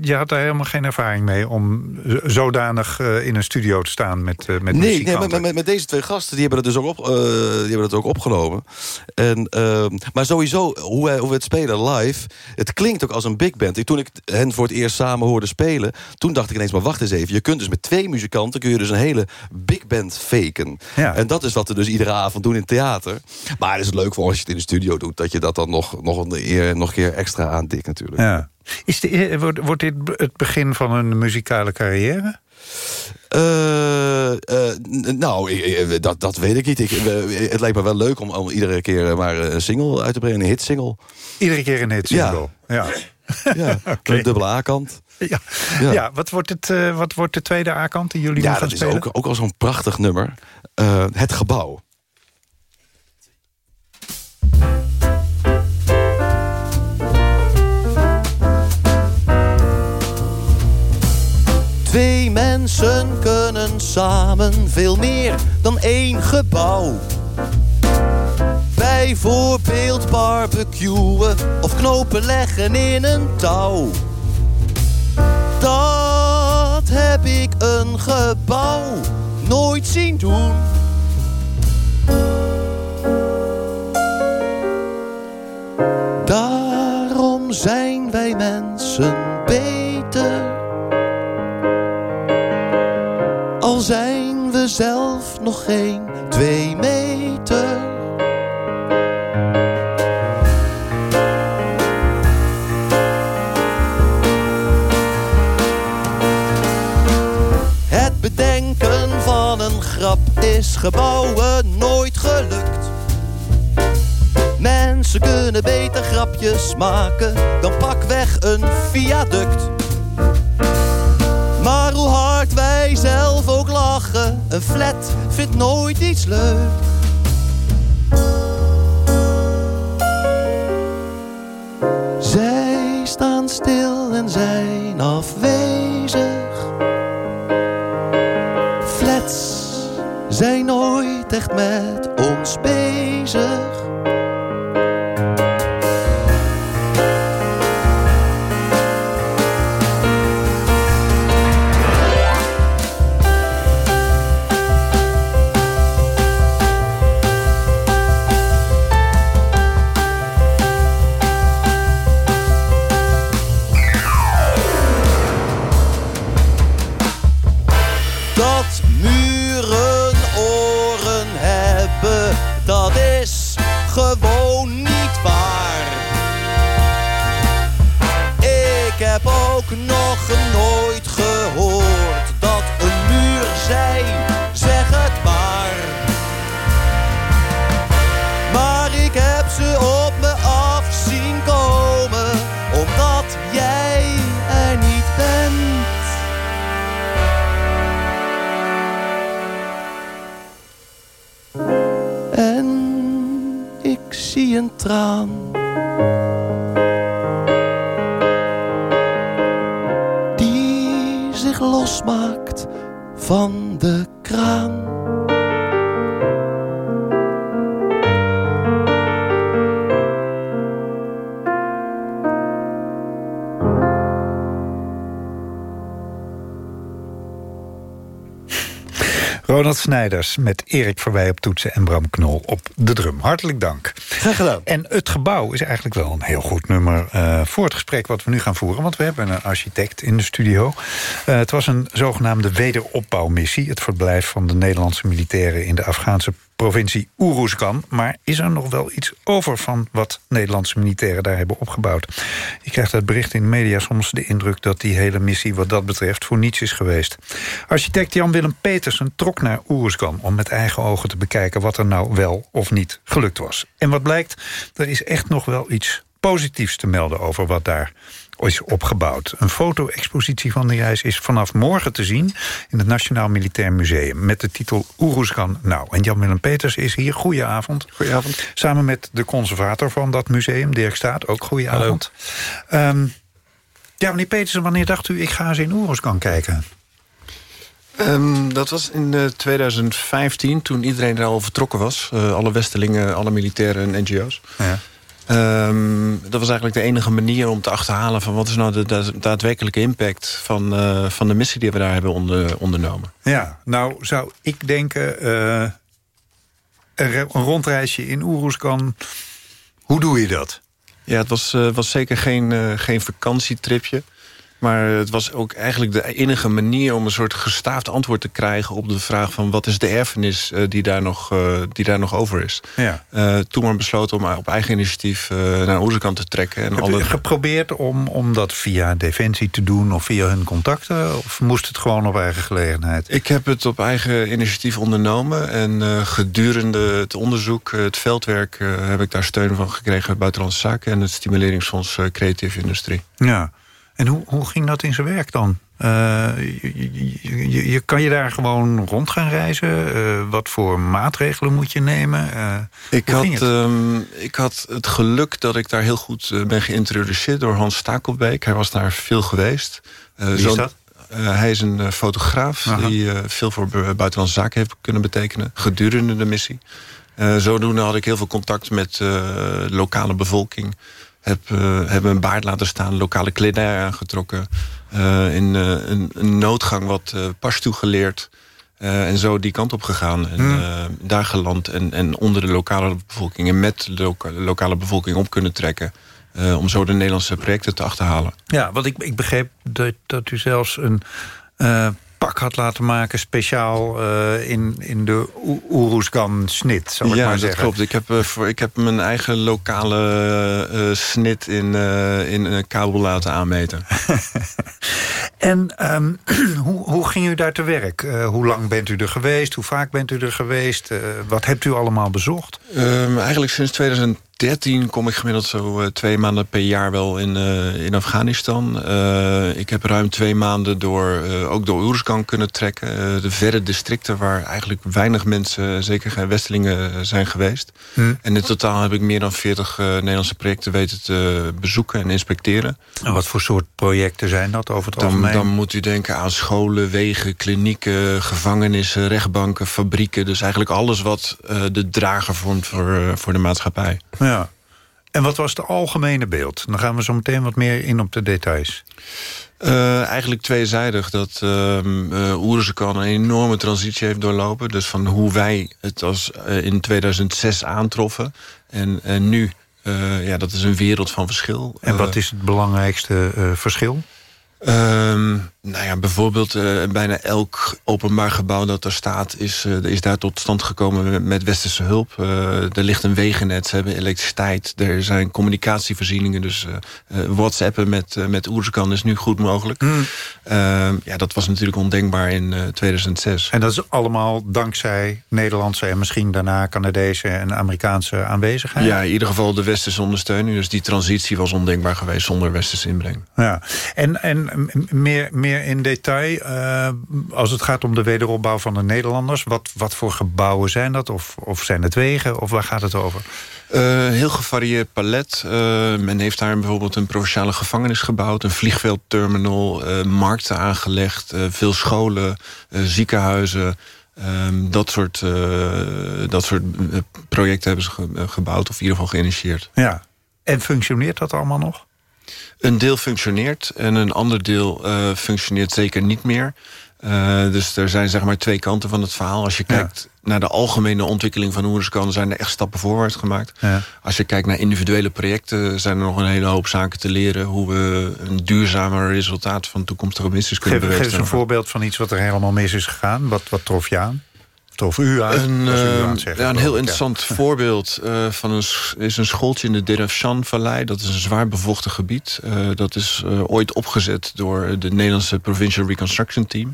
je had daar helemaal geen ervaring mee... om zodanig in een studio te staan met, met nee, nee, met, met, met deze twee gasten... die hebben het dus ook, op, uh, die hebben het ook opgenomen. En, uh, maar sowieso, hoe, wij, hoe we het spelen live... het klinkt ook als een big band. Ik, toen ik hen voor het eerst samen hoorde spelen... toen dacht ik ineens, maar wacht eens even. Je kunt dus met twee muzikanten... kun je dus een hele big band faken. Ja. En dat is wat we dus iedere avond doen in theater. Maar het is leuk voor als je het in de studio doet... dat je dat dan nog, nog, een, nog een keer extra aandikt natuurlijk. Ja. Is de, wordt, wordt dit het begin van een muzikale carrière? Uh, uh, nou, dat, dat weet ik niet. Ik, het lijkt me wel leuk om, om iedere keer maar een single uit te brengen, een hitsingle. Iedere keer een hitsingle? Ja. ja. [LAUGHS] ja, [LAUGHS] okay. dubbele A-kant. Ja. Ja. ja, wat, wordt het, wat wordt de tweede A-kant die jullie ja, gaan dat spelen? is ook, ook al zo'n prachtig nummer. het gebouw. Twee mensen kunnen samen veel meer dan één gebouw. Bijvoorbeeld barbecuen of knopen leggen in een touw. Dat heb ik een gebouw nooit zien doen. Daarom zijn wij mensen beter. Zelf nog geen twee meter. Het bedenken van een grap is gebouwen nooit gelukt. Men Mensen kunnen beter grapjes maken dan pakweg een viaduct. Maar hoe hard wij zelf ook lachen, een flat vindt nooit iets leuk. Zij staan stil en zijn afwezig. Flats zijn nooit echt met ons bezig. Snijders met Erik Verwij op toetsen en Bram Knol op de drum. Hartelijk dank. Graag gedaan. En het gebouw is eigenlijk wel een heel goed nummer eh, voor het gesprek wat we nu gaan voeren. Want we hebben een architect in de studio. Eh, het was een zogenaamde wederopbouwmissie. Het verblijf van de Nederlandse militairen in de Afghaanse provincie Uruzgan. Maar is er nog wel iets over van wat Nederlandse militairen daar hebben opgebouwd? Je krijgt uit bericht in de media soms de indruk dat die hele missie wat dat betreft voor niets is geweest. Architect Jan-Willem Petersen trok naar Uruzgan om met eigen ogen te bekijken wat er nou wel of niet gelukt was. En wat blijkt, er is echt nog wel iets positiefs te melden over wat daar is opgebouwd. Een foto-expositie van de reis is vanaf morgen te zien... in het Nationaal Militair Museum met de titel Oeroesgan Nou. En Jan-Willem Peters is hier. Goedenavond. Goedenavond. Samen met de conservator van dat museum, Dirk Staat. Ook goedenavond. Ehm ja, meneer Petersen, wanneer dacht u... ik ga eens in Oeroesgan kijken? Ehm, dat was in eh, 2015, toen iedereen er al vertrokken was. Eh, alle Westelingen, alle militairen en NGO's. Ja. Ehm, dat was eigenlijk de enige manier om te achterhalen... van wat is nou de da- daadwerkelijke impact van, eh, van de missie die we daar hebben onder, ondernomen. Ja, nou zou ik denken... eh, een re- een rondreisje in Oeroesgan... hoe doe je dat? Ja, het was, eh, was zeker geen, geen vakantietripje. Maar het was ook eigenlijk de enige manier om een soort gestaafd antwoord te krijgen... op de vraag van wat is de erfenis eh, die, daar nog, eh, die daar nog over is. Ja. Eh, toen maar besloten om op eigen initiatief naar Oezekant te trekken. En Heb alle... geprobeerd om, om dat via Defensie te doen of via hun contacten? Of moest het gewoon op eigen gelegenheid? Ik heb het op eigen initiatief ondernomen. En gedurende het onderzoek, het veldwerk... heb ik daar steun van gekregen uit Buitenlandse Zaken... en het Stimuleringsfonds Creatieve Industrie. Ja. En hoe, hoe ging dat in zijn werk dan? Eh, je, je, je- je- kan je daar gewoon rond gaan reizen? Eh, wat voor maatregelen moet je nemen? Eh, Ik had, ehm, ik had het geluk dat ik daar heel goed ben geïntroduceerd... door Hans Stakelbeek. Hij was daar veel geweest. Wie is zo- dat? Hij is een fotograaf Aha. die veel voor bu- buitenlandse zaken heeft kunnen betekenen... gedurende de missie. Zodoende had ik heel veel contact met uh, lokale bevolking. Heb, uh, heb een baard laten staan, lokale kledij aangetrokken. Uh, in uh, een, een, noodgang wat uh, Pashto geleerd. en zo die kant op gegaan. En Hmm. daar geland en, en onder de lokale bevolking... en met de loka lokale bevolking op kunnen trekken... Uh, om zo de Nederlandse projecten te achterhalen. Ja, want ik, ik begreep dat, dat u zelfs een pak had laten maken... speciaal uh, in, in de Oeroesgan-snit, zal ik ja, maar zeggen. dat klopt. Ik heb, uh, voor, ik heb mijn eigen lokale snit in, in Kabul laten aanmeten. [LAUGHS] en um, [CLEARS THROAT] hoe, hoe ging u daar te werk? hoe lang bent u er geweest? Hoe vaak bent u er geweest? wat hebt u allemaal bezocht? Um, eigenlijk sinds 2000 2013 kom ik gemiddeld zo uh, twee maanden per jaar wel in, uh, in Afghanistan. Uh, ik heb ruim twee maanden door, ook door Oeruzkan kunnen trekken. de verre districten waar eigenlijk weinig mensen, zeker geen Westelingen, zijn geweest. Hm. En in totaal heb ik meer dan 40 Nederlandse projecten weten te bezoeken en inspecteren. En wat voor soort projecten zijn dat over het dan, algemeen? Dan moet u denken aan scholen, wegen, klinieken, gevangenissen, rechtbanken, fabrieken. Dus eigenlijk alles wat de drager vormt voor, voor de maatschappij. Ja. En wat was het algemene beeld? Dan gaan we zo meteen wat meer in op de details. Uh, eigenlijk tweezijdig. Dat uh, een enorme transitie heeft doorlopen. Dus van hoe wij het als uh, in 2006 aantroffen. En, en nu, ja, dat is een wereld van verschil. En wat is het belangrijkste verschil? Um, nou ja, bijvoorbeeld uh, bijna elk openbaar gebouw dat er staat... is, uh, is daar tot stand gekomen met, met westerse hulp. Uh, er ligt een wegennet, ze hebben elektriciteit. Er zijn communicatievoorzieningen. Dus whatsappen met, met Oerskan is nu goed mogelijk. Mm. ja, dat was natuurlijk ondenkbaar in 2006. En dat is allemaal dankzij Nederlandse... en misschien daarna Canadese en Amerikaanse aanwezigheid? Ja, in ieder geval de westerse ondersteuning. Dus die transitie was ondenkbaar geweest zonder westerse inbreng. Ja, en... en meer, meer in detail, uh, als het gaat om de wederopbouw van de Nederlanders... wat, wat voor gebouwen zijn dat? Of, of zijn het wegen? Of waar gaat het over? Uh, heel gevarieerd palet. Uh, men heeft daar bijvoorbeeld een provinciale gevangenis gebouwd... een vliegveldterminal, markten aangelegd... veel scholen, ziekenhuizen... Um, dat soort, dat soort projecten hebben ze gebouwd... of in ieder geval geïnitieerd. Ja, en functioneert dat allemaal nog? Een deel functioneert en een ander deel uh, functioneert zeker niet meer. Uh, dus er zijn zeg maar twee kanten van het verhaal. Als je ja. kijkt naar de algemene ontwikkeling van Oeriskan... zijn er echt stappen voorwaarts gemaakt. Ja. Als je kijkt naar individuele projecten... zijn er nog een hele hoop zaken te leren... hoe we een duurzamer resultaat van toekomstige missies kunnen geef, bewerkstelligen. Geef eens een voorbeeld van iets wat er helemaal mis is gegaan. Wat, wat trof je aan? Of u aan? Een, u aan zeggen, ja, een heel ik, interessant ja. [LAUGHS] voorbeeld uh, van een, is een schooltje in de Derefshan-vallei. Dat is een zwaar bevochten gebied. Uh, dat is ooit opgezet door de Nederlandse Provincial Reconstruction Team.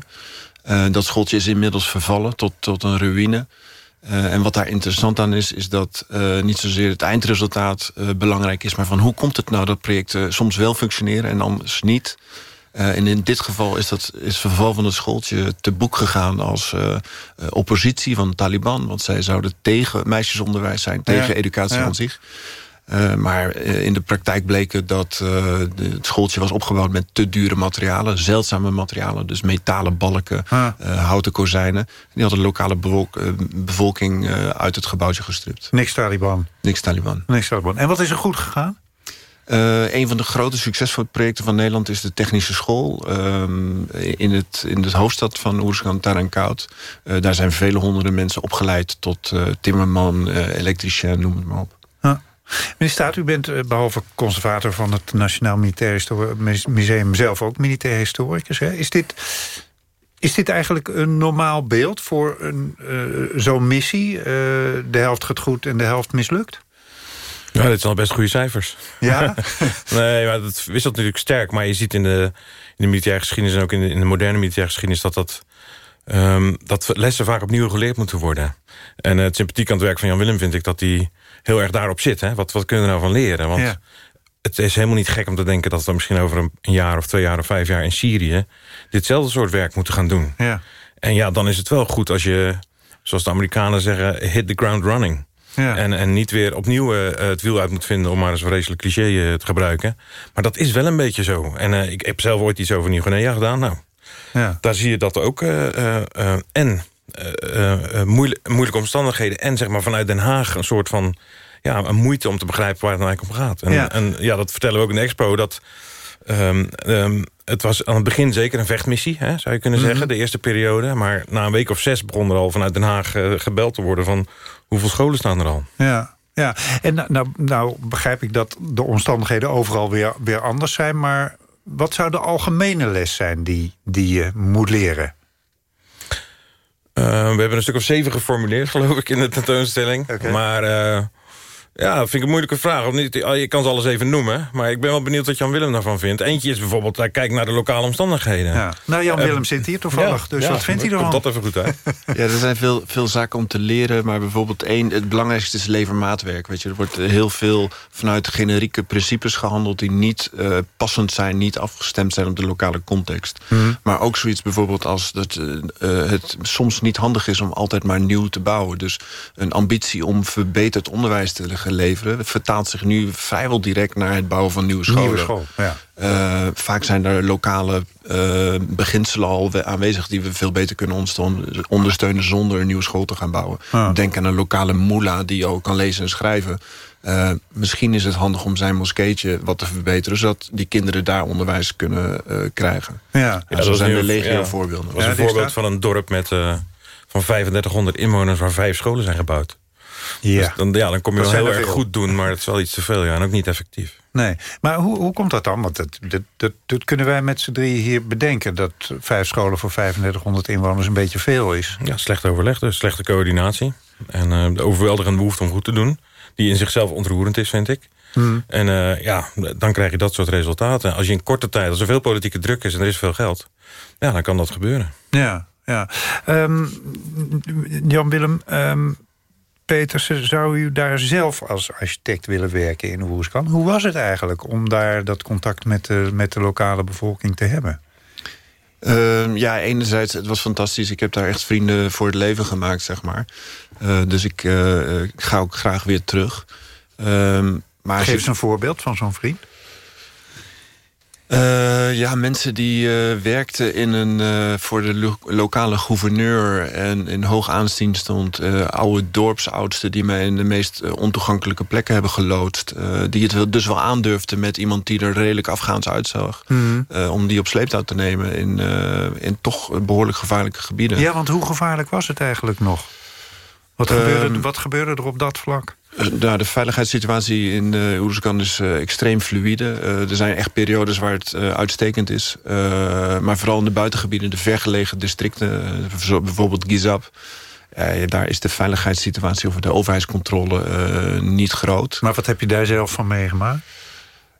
dat schooltje is inmiddels vervallen tot, tot een ruïne. en wat daar interessant aan is, is dat niet zozeer het eindresultaat belangrijk is... maar van hoe komt het nou dat projecten soms wel functioneren en anders niet... Uh, en in dit geval is dat is het verval van het schooltje te boek gegaan als uh, uh, oppositie van de Taliban. Want zij zouden tegen meisjesonderwijs zijn, tegen Ja, educatie ja. aan zich. Uh, maar in de praktijk bleek het dat de, het schooltje was opgebouwd met te dure materialen. Zeldzame materialen, dus metalen balken, Ah. houten kozijnen. Die had de lokale bevolk, bevolking uit het gebouwtje gestript. Niks Taliban. Niks Taliban. Niks Taliban. En wat is er goed gegaan? Uh, een van de grote succesvolle projecten van Nederland is de technische school. Uh, in, het, in de hoofdstad van Oerskan, Tarankout. Uh, daar zijn vele honderden mensen opgeleid tot uh, timmerman, elektricien, noem het maar op. Meneer Staat, u bent behalve conservator van het Nationaal Militair Museum zelf ook militair historicus. Hè? Is, dit, is dit eigenlijk een normaal beeld voor zo'n missie? De helft gaat goed en de helft mislukt? Ja, dit zijn al best goede cijfers. Ja? [LAUGHS] nee, maar dat wisselt natuurlijk sterk. Maar je ziet in de, in de militaire geschiedenis... en ook in de, in de moderne militaire geschiedenis... dat, dat, um, dat lessen vaak opnieuw geleerd moeten worden. En uh, het sympathiek aan het werk van Jan Willem vind ik... dat hij heel erg daarop zit. Hè? Wat, wat kunnen we nou van leren? Want Ja. het is helemaal niet gek om te denken... dat we misschien over een, een jaar of twee jaar of vijf jaar in Syrië... ditzelfde soort werk moeten gaan doen. Ja. En ja, dan is het wel goed als je, zoals de Amerikanen zeggen... hit the ground running. Ja. En, en niet weer opnieuw uh, het wiel uit moet vinden... om maar eens een vreselijk cliché uh, te gebruiken. Maar dat is wel een beetje zo. En uh, ik heb zelf ooit iets over Nieuw-Guinea gedaan. Nou, Ja. daar zie je dat ook. en moeilijk, moeilijke omstandigheden. En zeg maar vanuit Den Haag een soort van... Ja, een moeite om te begrijpen waar het nou eigenlijk om gaat. En Ja. en, ja dat vertellen we ook in de expo... dat um, um, het was aan het begin zeker een vechtmissie, hè, zou je kunnen Mhm. zeggen, de eerste periode. Maar na een week of zes begon er al vanuit Den Haag uh, gebeld te worden van hoeveel scholen staan er al. Ja, ja. en nou, nou, nou begrijp ik dat de omstandigheden overal weer, weer anders zijn... maar wat zou de algemene les zijn die, die je moet leren? Uh, we hebben een stuk of zeven geformuleerd, [LAUGHS] geloof ik, in de tentoonstelling. Oké. Maar uh, Ja, dat vind ik een moeilijke vraag. Of niet, je kan ze alles even noemen. Maar ik ben wel benieuwd wat Jan Willem daarvan vindt. Eentje is bijvoorbeeld, hij kijkt naar de lokale omstandigheden. Ja. Nou, Jan Eh, Willem zit hier toevallig, dus ja, wat vindt hij ervan? Komt dat even goed uit? [LAUGHS] Ja, er zijn veel, veel zaken om te leren. Maar bijvoorbeeld één, het belangrijkste is levermaatwerk. Weet je, er wordt heel veel vanuit generieke principes gehandeld... die niet eh, passend zijn, niet afgestemd zijn op de lokale context. Mhm. Maar ook zoiets bijvoorbeeld als dat eh, eh, het soms niet handig is... om altijd maar nieuw te bouwen. Dus een ambitie om verbeterd onderwijs te gaan leveren... vertaalt zich nu vrijwel direct naar het bouwen van nieuwe scholen. Nieuwe school, ja. Eh, vaak zijn er lokale eh, beginselen al we- aanwezig... die we veel beter kunnen ondersteun- ondersteunen zonder een nieuwe school te gaan bouwen. Ah. Denk aan een lokale moela die ook kan lezen en schrijven. Eh, misschien is het handig om zijn moskeetje wat te verbeteren... zodat die kinderen daar onderwijs kunnen eh, krijgen. Ja, En zo zijn er een- legio ja. voorbeelden. Dat was Ja, een voorbeeld van een dorp met, eh, van 3500 inwoners... waar vijf scholen zijn gebouwd. Ja. Dus dan, ja, dan kom je Dat wel heel er erg veel. goed doen... maar het is wel iets te veel ja, en ook niet effectief. Nee, maar hoe, hoe komt dat dan? Want dat, dat, dat, dat kunnen wij met z'n drieën hier bedenken... dat vijf scholen voor 3500 inwoners een beetje veel is. Ja, slecht overleg, dus slechte coördinatie. En eh, de overweldigende behoefte om goed te doen... die in zichzelf ontroerend is, vind ik. Hmm. En eh, ja, dan krijg je dat soort resultaten. Als je in korte tijd, als er veel politieke druk is... en er is veel geld, ja, dan kan dat gebeuren. Ja, ja. Ehm, Jan-Willem ehm, Petersen, zou u daar zelf als architect willen werken in Oerskan? Hoe was het eigenlijk om daar dat contact met de, met de lokale bevolking te hebben? Ehm, ja, enerzijds, het was fantastisch. Ik heb daar echt vrienden voor het leven gemaakt, zeg maar. Eh, dus ik, eh, ik ga ook graag weer terug. Ehm, maar Geef eens een voorbeeld van zo'n vriend. Eh, ja, mensen die eh, werkten in een, eh, voor de lo- lokale gouverneur... en in hoog aanzien stond. oude dorpsoudsten die mij in de meest ontoegankelijke plekken hebben geloodst. die het dus wel aandurfden met iemand die er redelijk Afghaans uitzag. Eh, om die op sleeptouw te nemen in, in toch behoorlijk gevaarlijke gebieden. Ja, want hoe gevaarlijk was het eigenlijk nog? Wat, Ehm, gebeurde, wat gebeurde er op dat vlak? Eh, Nou, de veiligheidssituatie in uh, Oeruzkan is uh, extreem fluïde. Er zijn echt periodes waar het uitstekend is. Maar vooral in de buitengebieden, de vergelegen districten... bijvoorbeeld Gizab... daar is de veiligheidssituatie of de overheidscontrole niet groot. Maar wat heb je daar zelf van meegemaakt?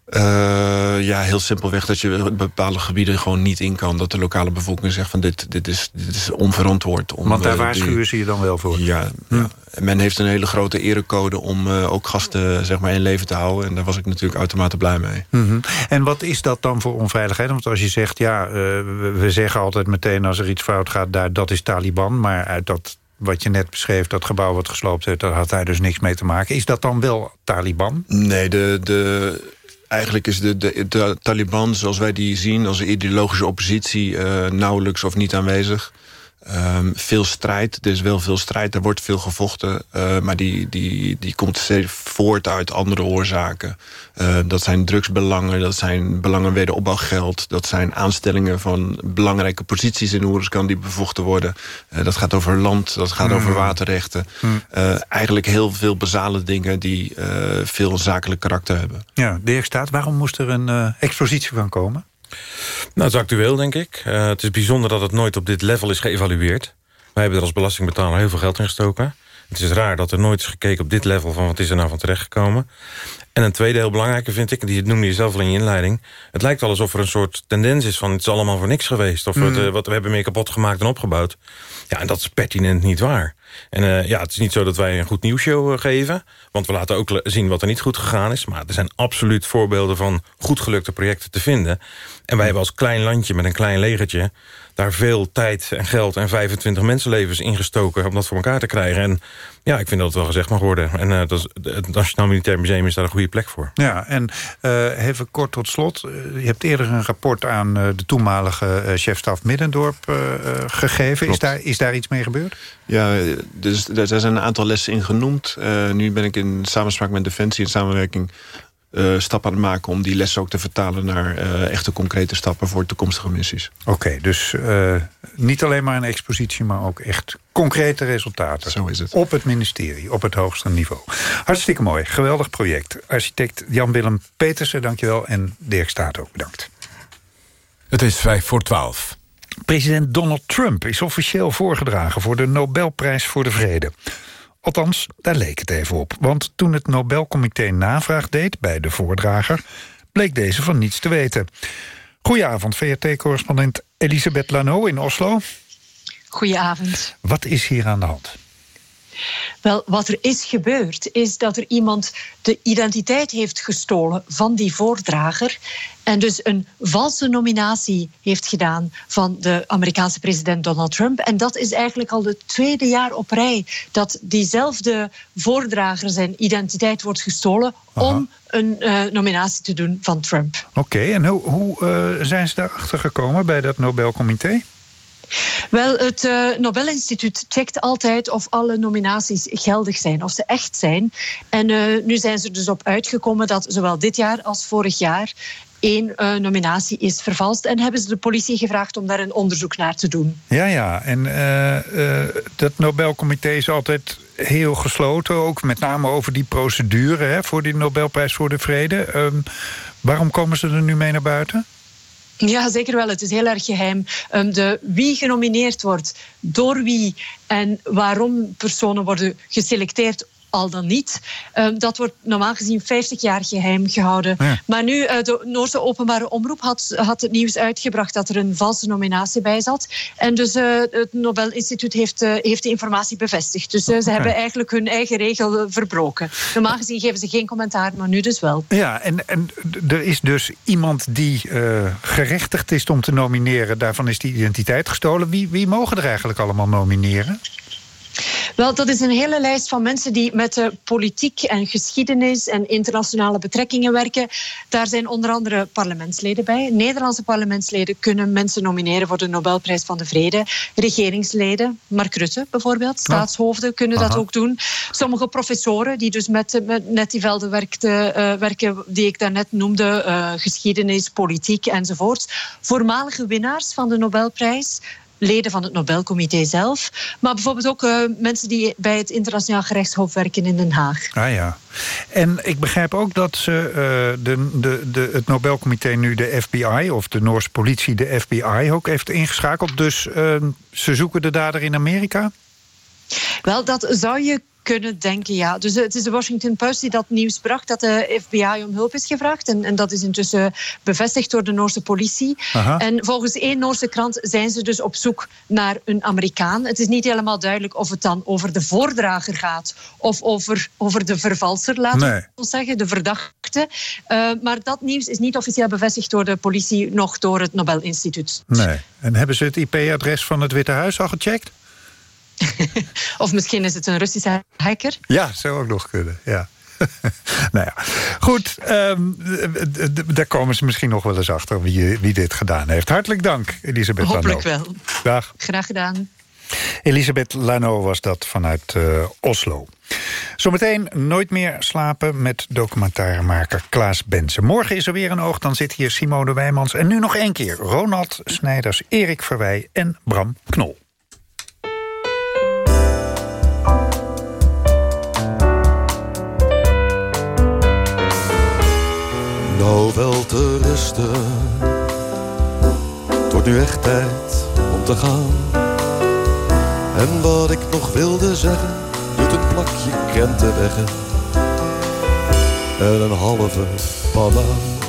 Uh, ja, heel simpelweg dat je bepaalde gebieden gewoon niet in kan. Dat de lokale bevolking zegt van dit, dit, is, dit is onverantwoord. Om, Want daar uh, waarschuwen ze je dan wel voor? Ja, hm. ja. men heeft een hele grote erecode om uh, ook gasten zeg maar, in leven te houden. En daar was ik natuurlijk uitermate blij mee. Mm -hmm. En wat is dat dan voor onveiligheid? Want als je zegt, ja, we, zeggen altijd meteen als er iets fout gaat... Daar, dat is Taliban, maar uit dat wat je net beschreef, dat gebouw wat gesloopt heeft... daar had hij dus niks mee te maken. Is dat dan wel Taliban? Nee, de... de eigenlijk is de, de, Taliban zoals wij die zien... als een ideologische oppositie uh, nauwelijks of niet aanwezig. Um, veel strijd, er is wel veel strijd, er wordt veel gevochten... Uh, maar die, die, die komt voort uit andere oorzaken. Uh, dat zijn drugsbelangen, dat zijn belangen wederopbouwgeld... dat zijn aanstellingen van belangrijke posities in Oeruzkan die bevochten worden. Uh, dat gaat over land, dat gaat mm. over waterrechten. Mm. eigenlijk heel veel basale dingen die veel zakelijk karakter hebben. Ja, de heer Staat, waarom moest er een expositie van komen? Nou, het is actueel, denk ik. Uh, het is bijzonder dat het nooit op dit level is geëvalueerd. Wij hebben er als belastingbetaler heel veel geld in gestoken. Het is raar dat er nooit is gekeken op dit level... van wat is er nou van terechtgekomen. En een tweede heel belangrijke vind ik... die noemde je zelf al in je inleiding... het lijkt wel alsof er een soort tendens is van... het is allemaal voor niks geweest. Of mm. wat we hebben meer kapot gemaakt en opgebouwd. Ja, en dat is pertinent niet waar. En uh, ja, het is niet zo dat wij een goed nieuwsshow uh, geven. Want we laten ook zien wat er niet goed gegaan is. Maar er zijn absoluut voorbeelden van goed gelukte projecten te vinden. En wij hebben als klein landje met een klein legertje... daar veel tijd en geld en 25 mensenlevens ingestoken... om dat voor elkaar te krijgen. En ja, ik vind dat het wel gezegd mag worden. En uh, dat is, het Nationaal Militair Museum is daar een goede plek voor. Ja, en uh, even kort tot slot. je hebt eerder een rapport aan uh, de toenmalige chefstaf Middendorp gegeven. Is daar, is daar iets mee gebeurd? Ja, dus daar zijn een aantal lessen in genoemd. Uh, nu ben ik in samenspraak met Defensie in samenwerking uh, stappen aan het maken... om die lessen ook te vertalen naar uh, echte concrete stappen voor toekomstige missies. Oké, okay, dus niet alleen maar een expositie, maar ook echt concrete resultaten. Zo is het. Op het ministerie, op het hoogste niveau. Hartstikke mooi, geweldig project. Architect Jan-Willem Petersen, dankjewel. En Dirk Staat ook, bedankt. Het is vijf voor twaalf. President Donald Trump is officieel voorgedragen voor de Nobelprijs voor de Vrede. Althans, daar leek het even op. Want toen het Nobelcomité navraag deed bij de voordrager... bleek deze van niets te weten. Goedenavond, VRT-correspondent Elisabeth Lano in Oslo. Goedenavond. Wat is hier aan de hand? Wel, wat er is gebeurd, is dat er iemand de identiteit heeft gestolen van die voordrager. En dus een valse nominatie heeft gedaan van de Amerikaanse president Donald Trump. En dat is eigenlijk al het tweede jaar op rij dat diezelfde voordrager zijn identiteit wordt gestolen om een uh, nominatie te doen van Trump. Oké, en hoe, hoe uh, zijn ze daarachter gekomen bij dat Nobelcomité? Wel, het uh, Nobelinstituut checkt altijd of alle nominaties geldig zijn, of ze echt zijn. En uh, nu zijn ze er dus op uitgekomen dat zowel dit jaar als vorig jaar één uh, nominatie is vervalst. En hebben ze de politie gevraagd om daar een onderzoek naar te doen. Ja, ja. En dat Nobelcomité is altijd heel gesloten, ook met name over die procedure hè, voor die Nobelprijs voor de Vrede. Um, waarom komen ze er nu mee naar buiten? Ja, zeker wel. Het is heel erg geheim. Um, de, wie genomineerd wordt, door wie en waarom personen worden geselecteerd al dan niet. Um, dat wordt normaal gezien 50 jaar geheim gehouden. Ja. Maar nu, uh, de Noorse openbare omroep had, had het nieuws uitgebracht dat er een valse nominatie bij zat. En dus uh, het Nobelinstituut heeft, uh, heeft de informatie bevestigd. Dus okay. ze hebben eigenlijk hun eigen regel verbroken. Normaal gezien geven ze geen commentaar, maar nu dus wel. Ja, en, en er is dus iemand die gerechtigd is om te nomineren. Daarvan is die identiteit gestolen. Wie, wie mogen er eigenlijk allemaal nomineren? Wel, dat is een hele lijst van mensen die met de politiek en geschiedenis en internationale betrekkingen werken. Daar zijn onder andere parlementsleden bij. Nederlandse parlementsleden kunnen mensen nomineren voor de Nobelprijs van de Vrede. Regeringsleden, Mark Rutte bijvoorbeeld, staatshoofden kunnen Aha. dat ook doen. Sommige professoren die dus met, met net die velden werkten, uh, werken die ik daarnet noemde, uh, geschiedenis, politiek enzovoort. Voormalige winnaars van de Nobelprijs leden van het Nobelcomité zelf. Maar bijvoorbeeld ook uh, mensen die bij het Internationaal Gerechtshof werken in Den Haag. Ah ja. En ik begrijp ook dat ze, uh, de, de, de, het Nobelcomité nu de FBI... of de Noorse politie de FBI ook heeft ingeschakeld. Dus uh, ze zoeken de dader in Amerika? Wel, dat zou je kunnen denken, ja. Dus het is de Washington Post die dat nieuws bracht... dat de FBI om hulp is gevraagd. En, en dat is intussen bevestigd door de Noorse politie. Aha. En volgens één Noorse krant zijn ze dus op zoek naar een Amerikaan. Het is niet helemaal duidelijk of het dan over de voordrager gaat... of over, over de vervalser, laten nee. we zeggen, de verdachte. Uh, maar dat nieuws is niet officieel bevestigd door de politie... nog door het Nobelinstituut. Nee. En hebben ze het IP-adres van het Witte Huis al gecheckt? [LAUGHS] of misschien is het een Russische hacker. Ja, zou ook nog kunnen, ja. [LAUGHS] nou ja, goed. Um, daar komen ze misschien nog wel eens achter wie, wie dit gedaan heeft. Hartelijk dank, Elisabeth Hopelijk Lano. wel. Dag. Graag gedaan. Elisabeth Lano was dat vanuit uh, Oslo. Zometeen nooit meer slapen met documentairemaker Klaas Bensen. Morgen is er weer een oog, dan zit hier Simone Wijmans. En nu nog één keer Ronald Snijders, Erik Verwij en Bram Knol. Nou wel te rusten. Het wordt nu echt tijd om te gaan. En wat ik nog wilde zeggen, doet een plakje krenten weg. En een halve banaan.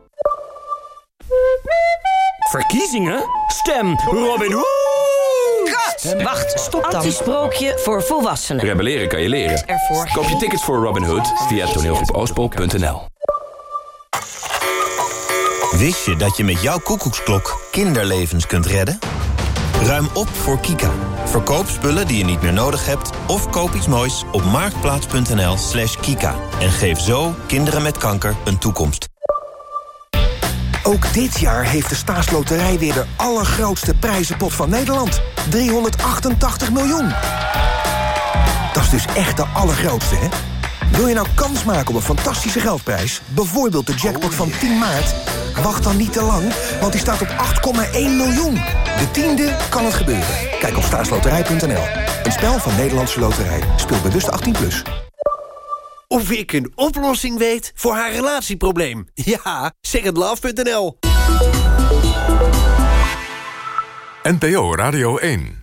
Verkiezingen? Stem Robin Hood! Wacht, stop dan. Antisprookje voor volwassenen. Rebelleren kan je leren. Koop je tickets voor Robin Hood via toneelgroepoostpol.nl Wist je dat je met jouw koekoeksklok kinderlevens kunt redden? Ruim op voor Kika. Verkoop spullen die je niet meer nodig hebt... of koop iets moois op marktplaats.nl slash kika. En geef zo kinderen met kanker een toekomst. Ook dit jaar heeft de staatsloterij weer de allergrootste prijzenpot van Nederland. 388 miljoen. Dat is dus echt de allergrootste, hè? Wil je nou kans maken op een fantastische geldprijs? Bijvoorbeeld de jackpot van 10 maart? Wacht dan niet te lang, want die staat op 8,1 miljoen. De tiende kan het gebeuren. Kijk op staatsloterij.nl. Een spel van Nederlandse Loterij. Speel bewust 18+. Plus. Of ik een oplossing weet voor haar relatieprobleem. [LAUGHS] Ja, secondlove.nl NPO Radio 1